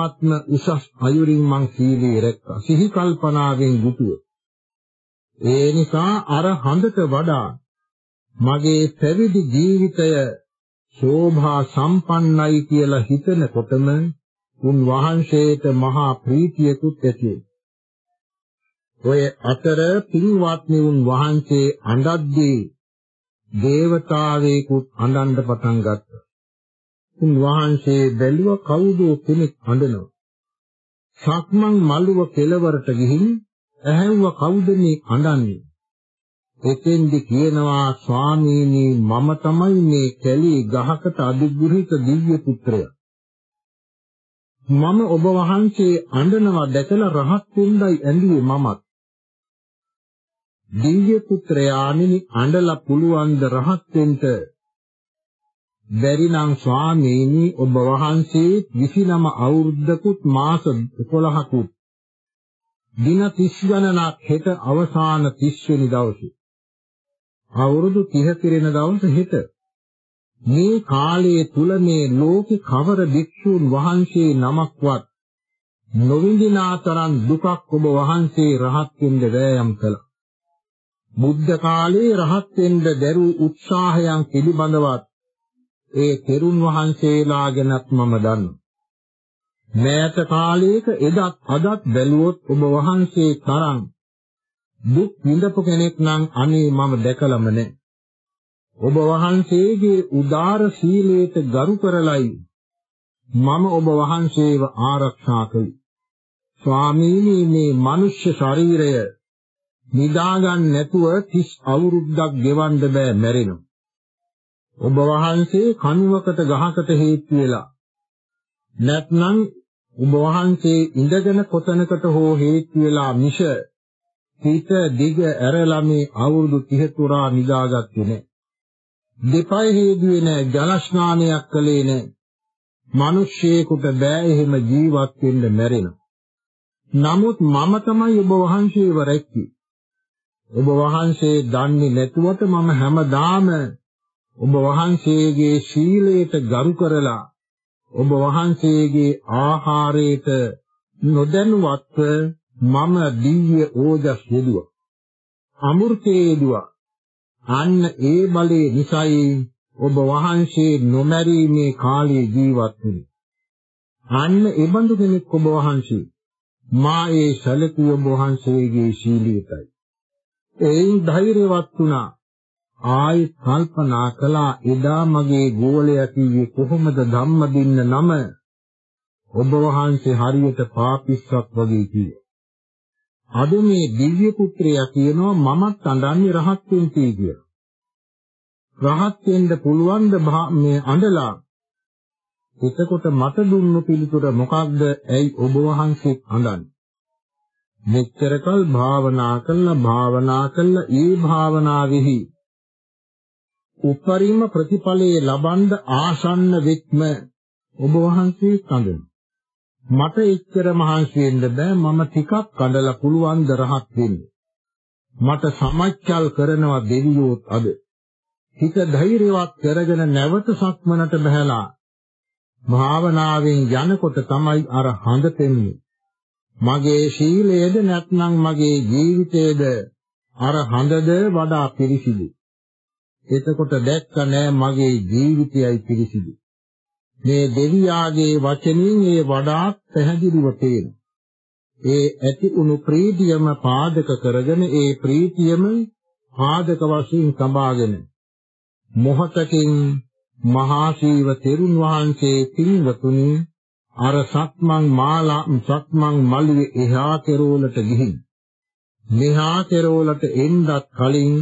උසස් අයුරින් මං සීලී රැක්කා. සිහි කල්පනාවෙන් යුතුව. ඒ නිසා අර හඳට වඩා මගේ පැවිදි ජීවිතය ශෝභා සම්පන්නයි කියලා හිතනකොටම උන් වහන්සේට මහා ප්‍රීතියකුත් ඇති ඔය අතර පින්වත්නි උන් වහන්සේ අඬද්දී දේවතාවෙකුත් අඬන්න පටන් ගත්තා. උන්වහන්සේ බැලුව කවුද කෙනෙක් අඬනවා. සක්මන් මළුව කෙළවරට ගිහින් ඇහැව්ව කවුද මේ අඬන්නේ? එතෙන්දි කියනවා ස්වාමීනි මම තමයි මේ කැලේ ගහකට අධිග්‍රහිත දිව්‍ය පුත්‍රයා. මම ඔබ වහන්සේ අඬනවා දැකලා රහත් වෙන්නයි ඇඳුවේ මමත්. දිව්‍ය පුත්‍රයාණෙනි අඬලා පුළුවන් ද රහත් වෙන්න. බැරි නම් ස්වාමීනි ඔබ වහන්සේ 29 අවුරුද්දකුත් මාස 11කුත් දින 30 ගණනක් හෙට අවසාන 30 වෙනි දවසේ. අවුරුදු 30 පිරෙන දවස හෙට. මේ කාලයේ තුල මේ ලෝකේ කවර භික්ෂූන් වහන්සේ නමක්වත් නොවිඳිනා තරම් දුකක් ඔබ වහන්සේ රහත් වෙන්න වෑයම් කළා. බුද්ධ කාලයේ රහත් වෙන්න දැරූ උත්සාහයන් පිළිබඳවත් ඒ තෙරුන් වහන්සේලා ගැනත් මම දන්නවා. මෑත කාලයක එදත් අදත් බැලුවොත් ඔබ වහන්සේ තරම් දුක් විඳපු කෙනෙක් නම් අනේ මම දැකලම නැහැ. ඔබ වහන්සේගේ උදාර සීලයට ගරු කරලයි මම ඔබ වහන්සේව ආරක්ෂා කළේ. ස්වාමීනි මේ මනුෂ්‍ය ශරීරය නිදාගන්න නැතුව 30 අවුරුද්දක් ගෙවන්න බෑ මැරෙනවා. ඔබ වහන්සේ කණුවකට ගහකට හේතු වෙලා නැත්නම් ඔබ වහන්සේ ඉඳගෙන කොතනකට හෝ හේතු වෙලා මිෂ හිත දිග ඇරලා මේ අවුරුදු 30 තුරා නිදාගත්තේ නැහැ. දෙපය හේදුවේ නැහැ, ජල ස්නානයක් කළේ නැහැ. මිනිස්සෙකුට බෑ එහෙම ජීවත් වෙන්න මැරෙනවා. නමුත් මම තමයි ඔබ වහන්සේව රැක්කේ. ඔබ වහන්සේ දන්නේ නැතුවට මම හැමදාම ඔබ වහන්සේගේ ශීලයට ගරු කරලා ඔබ වහන්සේගේ ආහාරයට නොදැනුවත්ව මම දිව්‍ය ඕජස් යෙදුවා. අමෘතේ යෙදුවා. අන්න ඒ බලේ නිසයි ඔබ වහන්සේ නොමැරීමේ කාලයේ ජීවත් වෙන්නේ. අන්න ඒ බඳු කෙනෙක් ඔබ වහන්සේ මා ඒ සැලකුව ඔබ වහන්සේගේ ශීලියටයි. එයින් ධෛර්යවත් වුණා. ආයි කල්පනා කළා එදා මගේ ගෝලයා කිව්වේ කොහොමද ධම්මදින්න නම ඔබ වහන්සේ හරියට පාපිස්සක් වගේ කිව්වා. අද මේ දිව්‍ය පුත්‍රයා කියනවා මමත් අඬන්නේ රහත් වෙන්න කියලා. රහත් වෙන්න පුළුවන් ද මේ අඬලා එතකොට මට දුන්නු පිළිතුර මොකක්ද? ඇයි ඔබ වහන්සේ අඬන්නේ? මෙච්චරකල් භාවනා කළා භාවනා කළා ඒ භාවනාවෙහි උපරිම ප්‍රතිඵලයේ ලබන්න ආසන්න වෙත්ම ඔබ වහන්සේ කඳන. මට එච්චර මහන්සි වෙන්න බෑ මම ටිකක් කඩලා පුළුවන් ද රහත් වෙන්න. මට සමච්චල් කරනවා දෙවියෝත් අද. හිත ධෛර්යවත් කරගෙන නැවත සක්මනට බහැලා භාවනාවෙන් යනකොට තමයි අර හඳ තෙන්නේ මගේ ශීලයේද නැත්නම් මගේ ජීවිතයේද අර හඳද වඩා පිරිසිදු එතකොට දැක්ක නෑ මගේ ජීවිතයයි පිරිසිදු. මේ දෙවියාගේ වචනින් ඒ වඩාත් පැහැදිලිව පේනවා. ඒ ඇති උණු ප්‍රීතියම පාදක කරගෙන ඒ ප්‍රීතියම පාදක වශයෙන් සබාගෙන මොහතකින් මහා ශීව තෙරුන් වහන්සේ පින්වතුනි අර සක්මන් මාලා සක්මන් මළුවේ එහා කෙරෝලට ගිහින් මෙහා කෙරෝලට එන්නත් කලින්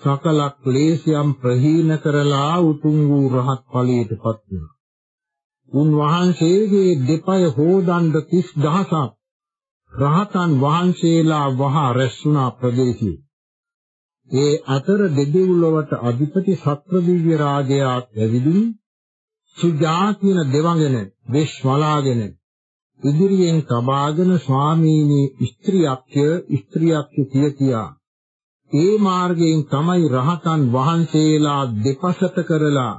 සකල ක්ලේශයන් ප්‍රහීන කරලා උතුම් වූ රහත් ඵලයටපත් වෙනවා. උන්වහන්සේගේ දෙපය හොදන්න 30000ක් රහතන් වහන්සේලා වහ රැස්ුණා ප්‍රදේශයේ. ඒ අතර දෙදෙව්ලොවට අධිපති සත්‍රදිව්‍ය රාජයා ඇවිදින් සුජාතින දෙවඟන වෙස් වලාගෙන ඉදිරියෙන් තබාගෙන ස්වාමීනි ස්ත්‍රියක්ය ස්ත්‍රියක්ය කිය කියා ඒ මාර්ගයෙන් තමයි රහතන් වහන්සේලා දෙපසට කරලා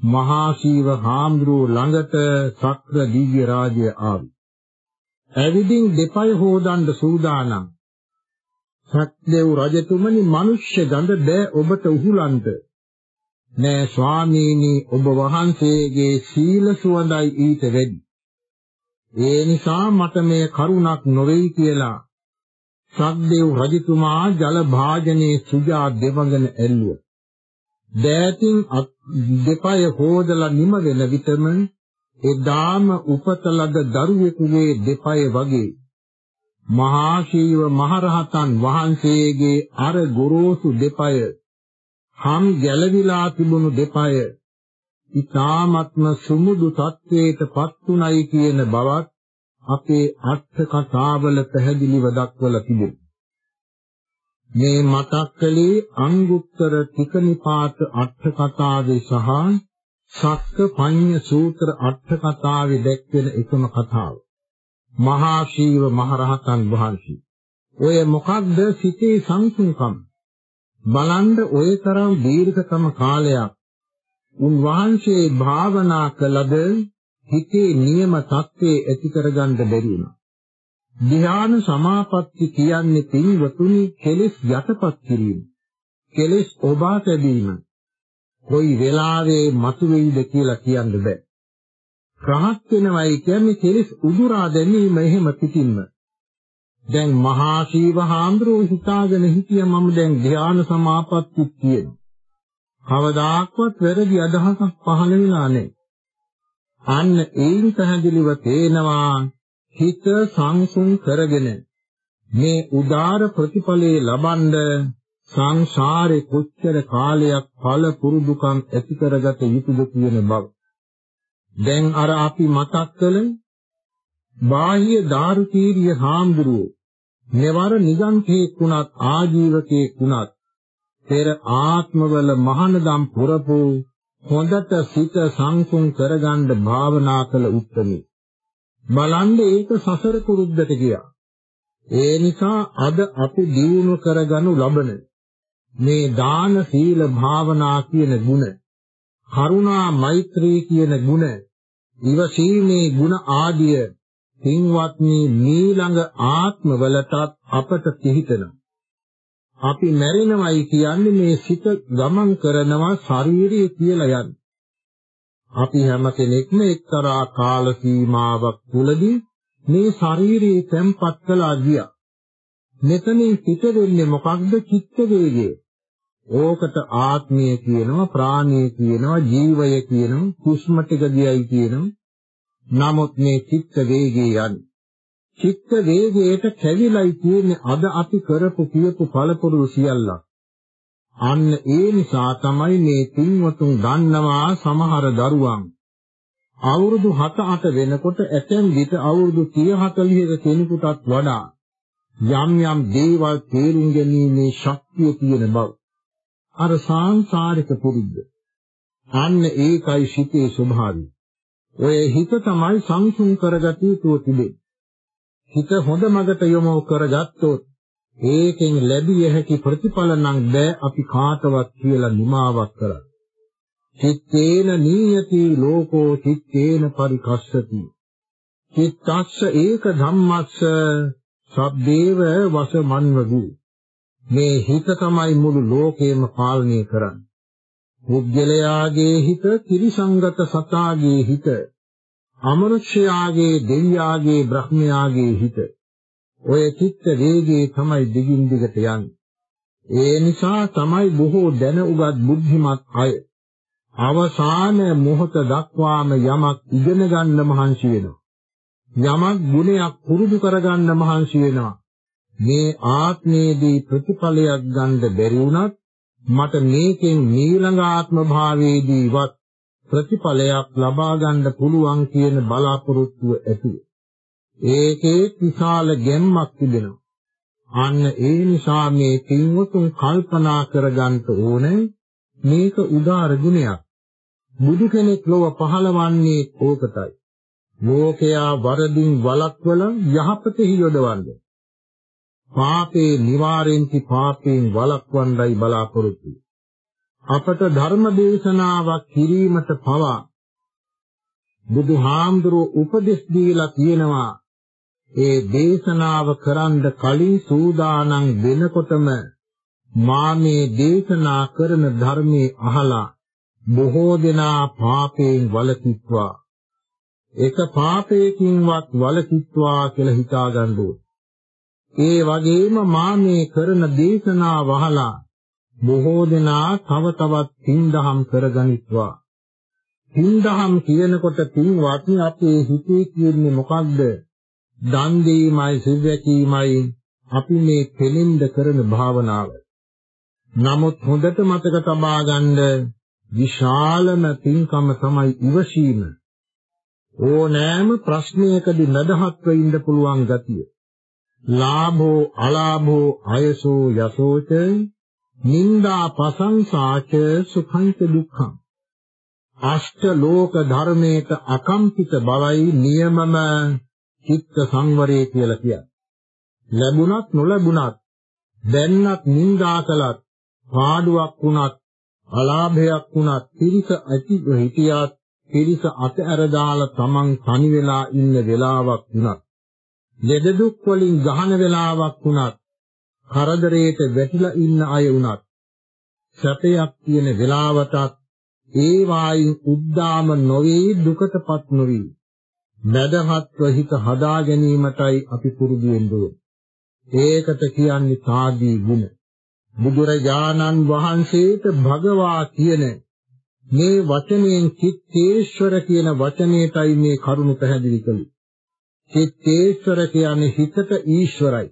මහා ශීව හාමුදුරුව ළඟට සක්‍ර දිව්‍ය රාජ්‍ය ආවි. ඇවිදින් දෙපය හොදන්න සූදානම්. සක්දේව් රජතුමනි මිනිස්්‍ය ගඳ බෑ ඔබට උහුලන්ට. නෑ ස්වාමීනි ඔබ වහන්සේගේ සීල සුවඳයි ඊට වැඩි. ඒ නිසා මට මේ කරුණක් නොවේයි කියලා සක්දේව් රජතුමා ජල භාජනයේ සුජා දෙවඟන ඇල්ලුවා. දෑතින් දෙපය හොදලා නිම වෙන විටම එදාම උපත ලද දරුවෙකුගේ දෙපය වගේ මහා ශීව මහරහතන් වහන්සේගේ අර ගොරෝසු දෙපය හම් ගැලවිලා තිබුණු දෙපය ඊ타ත්ම සුමුදු තත්වයට පත්ුණයි කියන බවත් අපේ අර්ථ කතාවල පැහැදිලිව දක්වලා තිබෙනවා. මේ මතක් කළේ අංගුත්තර තිකනිපාත අර්ථ කතාවේ සහ සක්ක පඤ්ඤ සූත්‍ර අර්ථ කතාවේ දැක්වෙන එකම කතාව. මහා ශීව මහරහතන් වහන්සේ. ඔය මොකක්ද සිතේ සංසුන්කම? බලන්න ඔය තරම් දීර්ඝතම කාලයක් උන්වහන්සේ භාවනා කළද හිතේ නියම தත්ත්වේ ඇති කරගන්න බැරි වුණා. ධ්‍යාන සමාපatti කියන්නේ පින්වතුනි කෙලෙස් යටපත් කිරීම. කෙලෙස් ඔබා තැබීම. කොයි වෙලාවේ මතුවේයිද කියලා කියන්න බෑ. රහත් වෙනවයි කියන්නේ කෙලෙස් උදුරා දැමීම එහෙම පිටින්ම. දැන් මහා ශීව හාමුදුරුවෝ හිතාගෙන හිටියා මම දැන් ධ්‍යාන සමාපatti කියනවා. කවදාක්වත් වැරදි අදහසක් පහළ වෙලා නැහැ. අන්න ඒන් පැහැදිලිව පේනවා හිත සංසුන් කරගෙන මේ උදාර ප්‍රතිඵලයේ ලබනද සංසාරේ කොච්චර කාලයක් ඵල පුරුදුකම් ඇති කරගත යුතුද කියන බව. දැන් අර අපි මතක් කළ බාහ්‍ය දාරුකීරිය හාමුදුරුවෝ මෙවර නිගන්ඨයෙක් වුණත් ආජීවකයෙක් වුණත් පෙර ආත්මවල මහානදම් පුරපු හොඳට සිත සංසුන් කරගන්න භාවනා කළ උත්තරේ බලන්න ඒක සසර කුරුද්දට ගියා. ඒ නිසා අද අපි දිනු කරගනු ලබන මේ දාන සීල භාවනා කියන ගුණ කරුණා මෛත්‍රී කියන ගුණ ඉවසීමේ ගුණ ආදිය පින්වත්නි මීළඟ ආත්මවලටත් අපට පිහිටනවා අපි මැරෙනවයි කියන්නේ මේ සිත ගමන් කරනවා ශාරීරිය කියලා යන්නේ. අපි හැම කෙනෙක්ම එක්තරා කාල සීමාවක් තුලදී මේ ශාරීරිය තැම්පත් කළා ගියා. මෙතනින් පිට වෙන්නේ මොකක්ද චිත්ත වේගය. ඕකට ආත්මය කියනවා ප්‍රාණය කියනවා ජීවය කියනවා කුෂ්ම ටික දියයි කියනවා. නමුත් මේ චිත්ත වේගය යන්නේ චිත්ත වේගයට කැවිලයි තියෙන්නේ අද අපි කරපු කියපු පළපොරු සියල්ලක්. අන්න ඒ නිසා තමයි මේ පින්වතුන් දන්නවා සමහර දරුවන් අවුරුදු 7-8 වෙනකොට ඇතැම් විට අවුරුදු 30-40ක කෙනෙකුටත් වඩා යම් යම් දේවල් තේරුම් ගැනීමේ ශක්තිය තියෙන බව. අර සාංශාරික පුරුද්ද. අන්න ඒකයි සිතේ ස්වභාවය. ඔය හිත තමයි සංසුන් කරගatiya යුතු තිබෙන්නේ. හිත හොඳ මගට යොමු කරගත්තොත් ඒකෙන් ලැබිය හැකි ප්‍රතිඵල නම් බෑ අපි කාටවත් කියලා නිමාවක් කරන්න. චිත්තේන නීයති ලෝකෝ චිත්තේන පරිකස්සති. චිත්තස්ස ඒක ධම්මස්ස සබ්බේව වසමන්වදු. මේ හිත තමයි මුළු ලෝකයම පාලනය කරන්නේ. පුද්ගලයාගේ හිත, ත්‍රිසංගත සතාගේ හිත, අමනුෂ්‍යයාගේ දෙවියාගේ බ්‍රහ්මයාගේ හිත ඔය චිත්ත වේගයේ තමයි දිගින් දිගට යන්නේ. ඒ නිසා තමයි බොහෝ දැන උගත් බුද්ධිමත් අය අවසාන මොහොත දක්වාම යමක් ඉගෙන ගන්න මහන්සි වෙනවා. යමක් ගුණයක් පුරුදු කරගන්න මහන්සි වෙනවා. මේ ආත්මයේදී ප්‍රතිඵලයක් ගන්න බැරි වුණත් මට මේකෙන් ඊළඟ ආත්ම භාවයේදීවත් ප්‍රතිඵලයක් ලබා ගන්න පුළුවන් කියන බලාපොරොත්තුව ඇති. ඒකේ විශාල ගැම්මක් තිබෙනවා. අන්න ඒ නිසා මේ පින්වතුන් කල්පනා කරගන්න ඕනේ මේක උදාර ගුණයක්. බුදු කෙනෙක් ලොව පහළවන්නේ ඕකටයි. ලෝකයා වරදින් වළක්වල යහපතෙහි යොදවන්නේ. පාපේ නිවාරෙන්ති පාපයෙන් වළක්වන්නයි බලාපොරොත්තු. අපට ධර්ම දේශනාවක් කිරීමට පවා බුදුහාමුදුරුව උපදෙස් දීලා තියෙනවා. ඒ දේශනාව කරන්න කලින් සූදානම් වෙනකොටම මා මේ දේශනා කරන ධර්මයේ අහලා බොහෝ දෙනා පාපයෙන් වළකිත්වා. එක පාපයකින්වත් වළකිත්වා කියලා හිතා ගන්න ඒ වගේම මා මේ කරන දේශනාව අහලා බොහෝ දෙනා තව තවත් පින්දහම් කරගනිත්වා. පින්දහම් කියනකොට පින්වත්නි අපේ හිතේ කියන්නේ මොකක්ද? දන් දීමයි සිල්වැකීමයි අපි මේ කෙලින්ද කරන භාවනාව. නමුත් හොඳට මතක තබා ගන්න විශාලම පින්කම තමයි ඉවසීම. ඕනෑම ප්‍රශ්නයකදී නදහත්ව ඉන්න පුළුවන් ගතිය. ලාභෝ අලාභෝ අයසෝ යසෝච නින්දා ප්‍රශංසාච සුඛංච දුක්ඛං අෂ්ට ලෝක ධර්මයට අකම්පිත බවයි නියමම චිත්ත සංවරය කියලා කියන්නේ. ලැබුණත් නොලැබුණත් දැන්නත් නින්දා කළත් පාඩුවක් වුණත් අලාභයක් වුණත් පිරිස ඇති හිටියත් පිරිස අතහැර දාලා තමන් තනි වෙලා ඉන්න වෙලාවක් වුණත් ලෙඩ දුක් වලින් ගහන වෙලාවක් වුණත් කරදරයට වැටිලා ඉන්න අය වුණත් සැපයක් තියෙන වෙලාවටත් ඒ වායින් උද්දාම නොවේ දුකටපත් නොවේ මදහත්ව හිත හදා ගැනීමටයි අපි පුරුදු වෙන්නේ. ඒකට කියන්නේ සාදී ගුණ. බුදුරජාණන් වහන්සේට භගවා කියන මේ වචනයෙන් චිත්තේශ්වර කියන වචනයටයි මේ කරුණ පැහැදිලි කළේ. චිත්තේශ්වර කියන්නේ හිතට ඊශ්වරයි.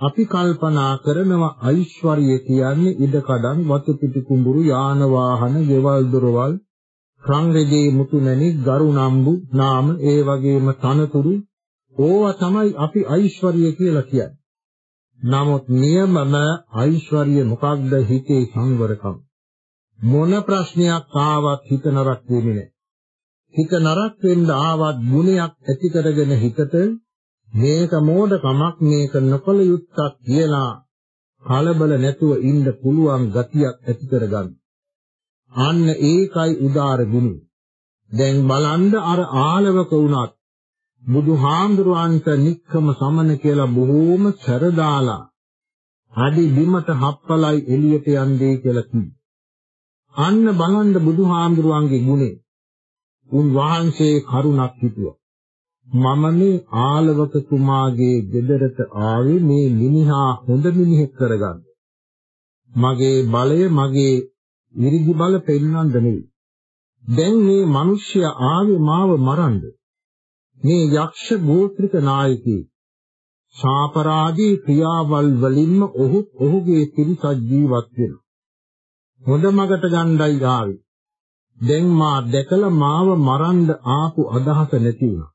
අපි කල්පනා කරනවා ඓශ්වර්ය කියන්නේ ඉඩකඩම් වතු පිටි කුඹුරු යාන වාහන ගෙවල් දොරවල් රංගෙදී මුතුමැණික් ගරු නම්බු නාම ඒ වගේම තනතුරු ඕවා තමයි අපි ඓශ්වර්ය කියලා කියන්නේ. නමුත් නියමම ඓශ්වර්ය මොකක්ද හිතේ සංවරකම. මොන ප්‍රශ්නයක් ආවත් හිත නරක වෙන්නේ නැහැ. හිත නරක වෙන්න ආවත් ගුණයක් ඇති කරගෙන හිතට මේක මෝඩකමක් මේක නොකල යුත්තක් කියලා කලබල නැතුව ඉන්න පුළුවන් ගතියක් ඇති කරගන්න. අන්න ඒකයි උදාර ගුණය. දැන් බලන්න අර ආලවක වුණත් බුදුහාඳුරන්ට නික්කම සමන කියලා බොහෝම සැරදාලා අඩි බිමට හප්පලයි එළියට යන්නේ කියලා කිව්වා. අන්න බලන්න බුදුහාඳුරන්ගේ ගුණේ. උන් වහන්සේ කරුණක් හිතුවා. මම මේ ආලවක තුමාගේ ගෙදරට ආවේ මේ මිනිහා හොඳ මිනිහෙක් කරගන්න. මගේ බලය මගේ ඉරිදි බල පෙන්වන්න නෙවෙයි. දැන් මේ මිනිස්සයා ආවේ මාව මරන්න. මේ යක්ෂ ගෝත්‍රික නායකයෙක්. ශාපරාදී ක්‍රියාවල් වලින්ම ඔහු ඔහුගේ පිරිසක් ජීවත් වෙනවා. හොඳ මගට ගණ්ඩයි ආවේ. දැන් මා දැකලා මාව මරන්න ආපු අදහස නැති වුණා.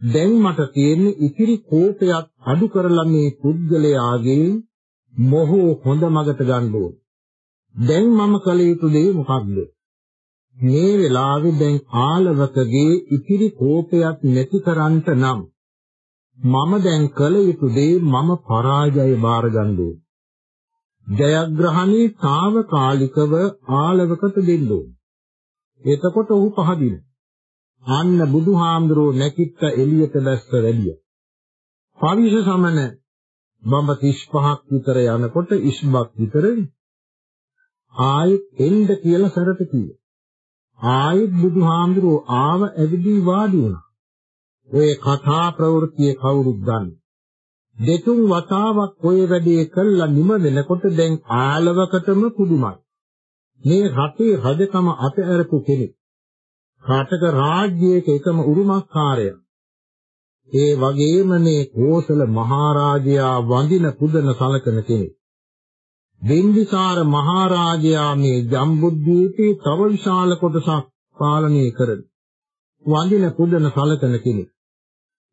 දැන් මට තියෙන්නේ ඉතිරි කෝපයක් අඩු කරලා මේ පුද්ගලයාගේ මොහ හොඳ මගට ගන්න ඕන. දැන් මම කළ යුතු දේ මොකක්ද? මේ වෙලාවේ දැන් ආලවකගේ ඉතිරි කෝපයක් නැති කරන්ට නම් මම දැන් කළ යුතු දේ මම පරාජය බාර ගන්න ඕන. ජයග්‍රහණී తాවකාලිකව ආලවකට දෙන්න ඕන. එතකොට ඔහු පහදිනවා. අන්න බුදුහාමුදුරෝ නැකිට එළියට දැස්ස වැඩිය. පවිෂ සමන බඹ 35ක් විතර යනකොට ඉස්බක් විතර ආයෙත් එන්න කියලා සරට කිව්වා. ආයෙත් බුදුහාමුදුරෝ ආව ඇවිදී වාඩි වුණා. ඔය කතා ප්‍රවෘත්තිය කවුරුත් දන්නේ. දෙතුන් වතාවක් ඔය වැඩේ කළා නිම වෙනකොට දැන් ආලවකටම පුදුමයි. මේ රටේ රජකම අතහැරපු කෙනෙක්. රටක රාජ්‍යයක එකම උරුමකාරය. ඒ වගේම මේ කෝසල මහරජයා වඳින පුදන සලකන කෙනෙක්. බිම්බිසාර මහරජයා මේ ජම්බුද්වීපේ තව විශාල කොටසක් පාලනය කරන වඳින පුදන සලකන කෙනෙක්.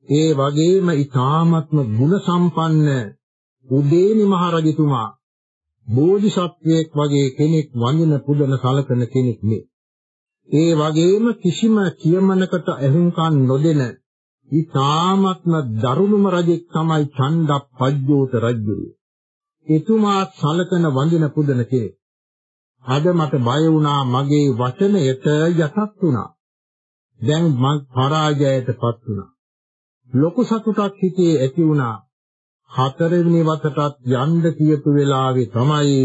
ඒ වගේම ඊ타ත්ම ගුණ සම්පන්න උදේනි මහරජතුමා බෝධිසත්වයෙක් වගේ කෙනෙක් වඳින පුදන සලකන කෙනෙක් නේ. ඒ වගේම කිසිම කියමනකට ඇහුම්කන් නොදෙන ඊ타ත්ම දරුණුම රජෙක් තමයි චණ්ඩප්පජ්ජෝත රජුගේ. එතුමා සලකන වඳින පුදන කෙනෙක්. අද මට බය වුණා මගේ වචනයට යටත් වුණා. දැන් මං පරාජයටපත් වුණා. ලොකු සතුටක් හිතේ ඇති වුණා. හතරවෙනි වසටත් යන්න කියපු වෙලාවේ තමයි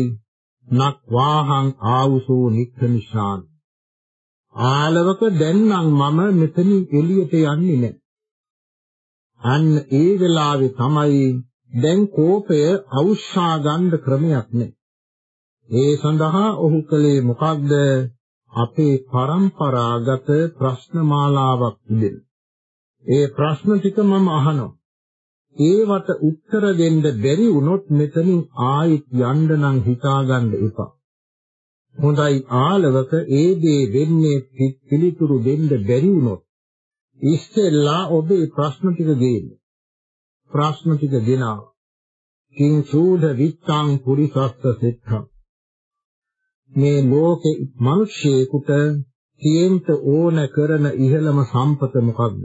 නක් වාහං ආවුසෝ නික්ඛනිශාන්. ආලවක දැන් නම් මම මෙතනින් එළියට යන්නේ නැහැ. අන්න ඒ වෙලාවේ තමයි දැන් කෝපය අවුස්සා ගන්න ක්‍රමයක් නැහැ. ඒ සඳහා ඔහු කලේ මොකක්ද? අපේ પરම්පරාගත ප්‍රශ්න මාලාවක් තිබෙන. ඒ ප්‍රශ්න ටික මම අහනවා. ඒවට උත්තර දෙන්න බැරි වුණොත් මෙතනින් ආයෙත් යන්න නම් හිතාගන්න එපා. හොඳයි ආලවක ඒ දේ වෙන්නේ පිළිතුරු දෙන්න බැරි වුණොත් ඉස්සෙල්ලා ඔබේ ප්‍රශ්න ටික ගේන්න. ප්‍රශ්න ටික දෙනවා. කිං සූද විත්තං පුරිසස්ස සෙට්ඨං මේ ලෝකේ මිනිස්සෙකුට තියෙන්න ඕන කරන ඉහළම සම්පත මොකක්ද?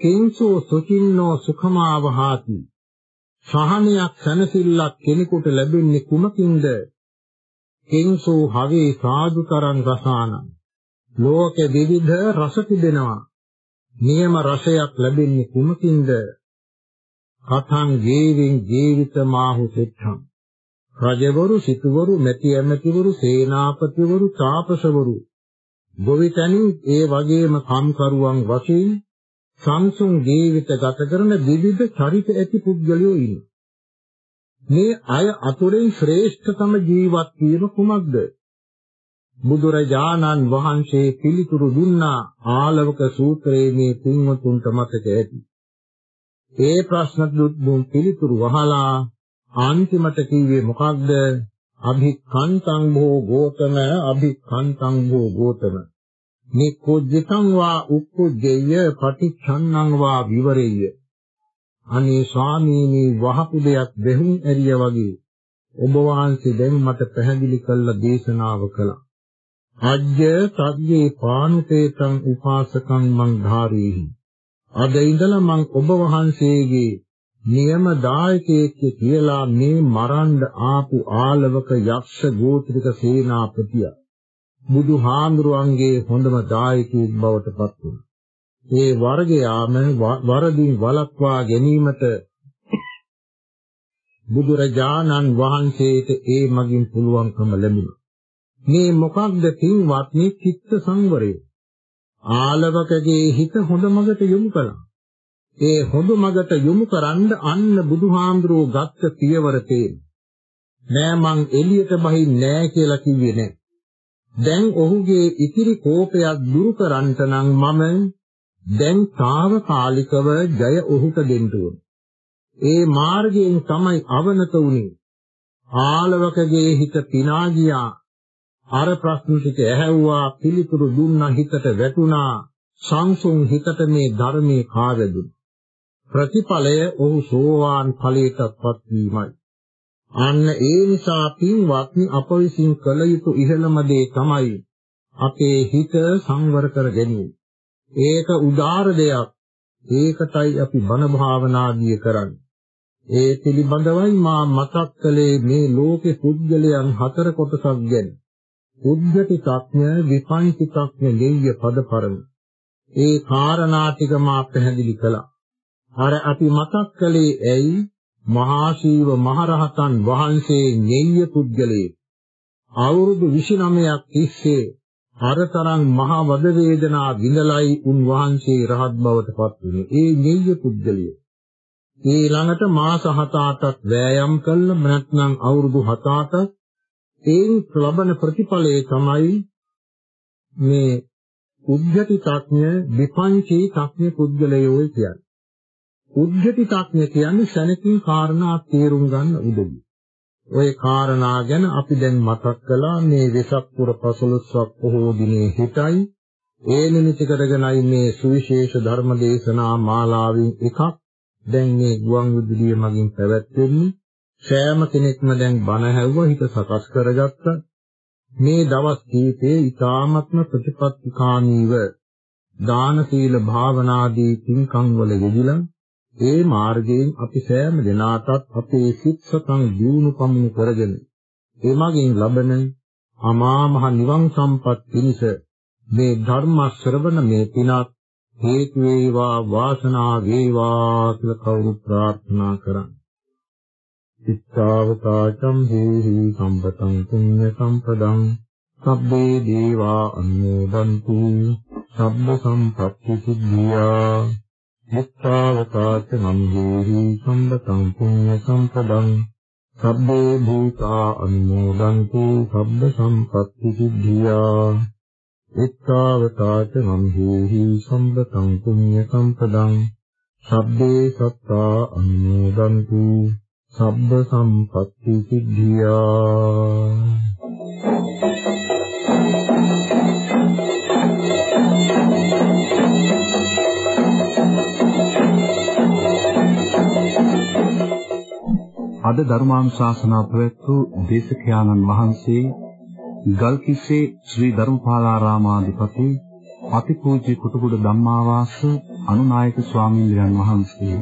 කිංසෝ සුචින්නෝ සුඛමාවහාති සහනයක් සනසිල්ලක් කෙනෙකුට ලැබෙන්නේ කුමකින්ද? කිංසෝ හවේ සාදුතරං රසානං ලෝකෙ විවිධ රස තිබෙනවා. නියම රසයක් ලැබෙන්නේ කුමකින්ද? කතං ජීවින් ජීවිතමාහු සෙට්ඨං රජවරු සිටුවරු මැති ඇමතිවරු සේනාපතිවරු තාපසවරු ගොවිතැනින් ඒ වගේම කම්කරුවන් වශයෙන් සංසුන් ජීවිත ගත කරන විවිධ චරිත ඇති පුද්ගලයෝ ඉන්නවා. මේ අය අතුරෙන් ශ්‍රේෂ්ඨතම ජීවත් වීම කුමක්ද? බුදුරජාණන් වහන්සේ පිළිතුරු දුන්නා ආලවක සූත්‍රයේ මේ පින්වතුන්ට මතක ඇති. ඒ ප්‍රශ්න දුන් පිළිතුරු වහලා අන්තිමට කිව්වේ මොකක්ද? අභික්ඛන්තං භෝ ගෝතම අභික්ඛන්තං භෝ ගෝතම නික්කුජ්ජතං වා උක්කුජ්ජය පටිච්ඡන්නං වා විවරෙය්‍ය අනේ ස්වාමීනි වහපු දෙයක් දෙහුම් ඇරිය වගේ ඔබ වහන්සේ දැන් මට පැහැදිලි කළ දේශනාව කළා. අජ්ජ සග්ගේ පානුතේතං උපාසකං මං ධාරේහි. අද ඉඳලා මං ඔබ වහන්සේගේ නියම දායකයෙක් කියලා මේ මරන්න ආපු ආලවක යක්ෂ ගෝත්‍රික සේනාපතිය බුදුහාඳුරුවන්ගේ හොඳම දායකයෙක් බවට පත් වුණා. ඒ වර්ගයාම වරදින් වළක්වා ගැනීමට බුදුරජාණන් වහන්සේට ඒ මගින් පුළුවන්කම ලැබුණා. මේ මොකක්ද පින්වත්නි චිත්ත සංවරය. ආලවකගේ හිත හොඳ මගට යොමු කළා. ඒ හොඳ මගට යොමු කරන්න අන්න බුදුහාමුදුරුවෝ ගත්ත පියවර තේන. නෑ මං එළියට බහින් නෑ කියලා කිව්වේ නෑ. දැන් ඔහුගේ ඉතිරි කෝපයක් දුරු කරන්නට නම් මම දැන් తాවකාලිකව ජය ඔහුට දෙන්න ඒ මාර්ගයෙන් තමයි අවනත වුනේ. ආලවකගේ හිත පිනා ගියා. අර ප්‍රශ්න ටික ඇහැව්වා පිළිතුරු දුන්නා හිතට වැටුණා. සංසුන් හිතට මේ ධර්මයේ කාවැදුණා. ප්‍රතිඵලය ඔහු සෝවාන් ඵලයටපත් වීමයි. අන්න ඒ නිසා පින්වත්නි අප විසින් කළ යුතු ඉහළම දේ තමයි අපේ හිත සංවර කර ගැනීම. ඒක උදාර දෙයක්. ඒකටයි අපි බණ භාවනාදිය කරන්නේ. ඒ පිළිබඳවයි මා මතක් කළේ මේ ලෝකේ පුද්ගලයන් හතර කොටසක් ගැන. උද්ධටි තඥ විපංචි තඥ ගෙය්‍ය පදපරම. ඒ කාරණා ටික මා පැහැදිලි කළා. අර අපි මතක් කළේ ඇයි මහා ශීව මහරහතන් වහන්සේ ඤෙය්‍ය පුද්ගලයේ අවුරුදු 29ක් තිස්සේ අරතරන් මහා වද වේදනා විඳලයි උන්වහන්සේ රහත් බවට පත් වුණේ. ඒ ඤෙය්‍ය පුද්ගලිය. ඒ ළඟට මාස 7-8ක් වෑයම් කළ නැත්නම් අවුරුදු 7-8ක් ඒන් ලබන ප්‍රතිඵලය තමයි මේ උද්ධටි තඥ විපංචී තඥ පුද්ගලයෝ කියන්නේ. උද්ධති තාක්ෂණ කියන්නේ සැනකින් කාරණා තේරුම් ගන්න උදවි. ওই කාරණා ගැන අපි දැන් මතක් කළා මේ වෙසක් පුර 15ක් පොහෝ දිනේ හිටයි ඒ නිමිති කරගෙනයි මේ සුවිශේෂ ධර්ම දේශනා මාලාවෙන් එකක් දැන් මේ ගුවන් විදුලිය මගින් පැවැත්වෙන්නේ සෑම කෙනෙක්ම දැන් බණ හැවුවා හිත සකස් කරගත්තා මේ දවස් කීපයේ ඊ타ත්ම ප්‍රතිපත්තිකාමීව දාන සීල භාවනාදී පින්කම් වල යෙදිලා ඒ මාර්ගයෙන් අපි සෑම දිනාටත් අපේ සිත් සතන් දියුණු පමුණු කරගෙන ඒ මගින් ලබන අමා මහ නිවන් සම්පත් පිණිස මේ ධර්ම ශ්‍රවණ මේ පිනත් හේතු වේවා වාසනාව වේවා කියලා කවුරු ප්‍රාර්ථනා කරන්නේ. ඉස්සාවතාචම් හේහි සම්පතං පුඤ්ඤ සම්පදං. සබ්බේ දේවා අනුමෝදන්තු. සබ්බ සම්පත්ති සිද්ධියා. මුක්තාවතාච නම්හේහි සම්පතං පුඤ්ඤ සම්පදං සබ්බේ භූතා අනුමෝදන්තු සබ්බ සම්පත්ති සිද්ධියා එත්තාවතාච නම්හෝහි සම්බතං පුඤ්ඤ සම්පදං සබ්බේ සත්තා අනුමෝදන්තු සබ්බ සම්පත්ති සිද්ධියා අද ධර්මානුශාසනා පැවැත්වූ දේශකයාණන් වහන්සේ ගල්කිස්සේ ශ්‍රී ධර්මපාලාරාමාධිපති අතිපූජ්‍ය කුටුගුඩ ධම්මාවාස අනුනායක ස්වාමීන් වහන්සේ.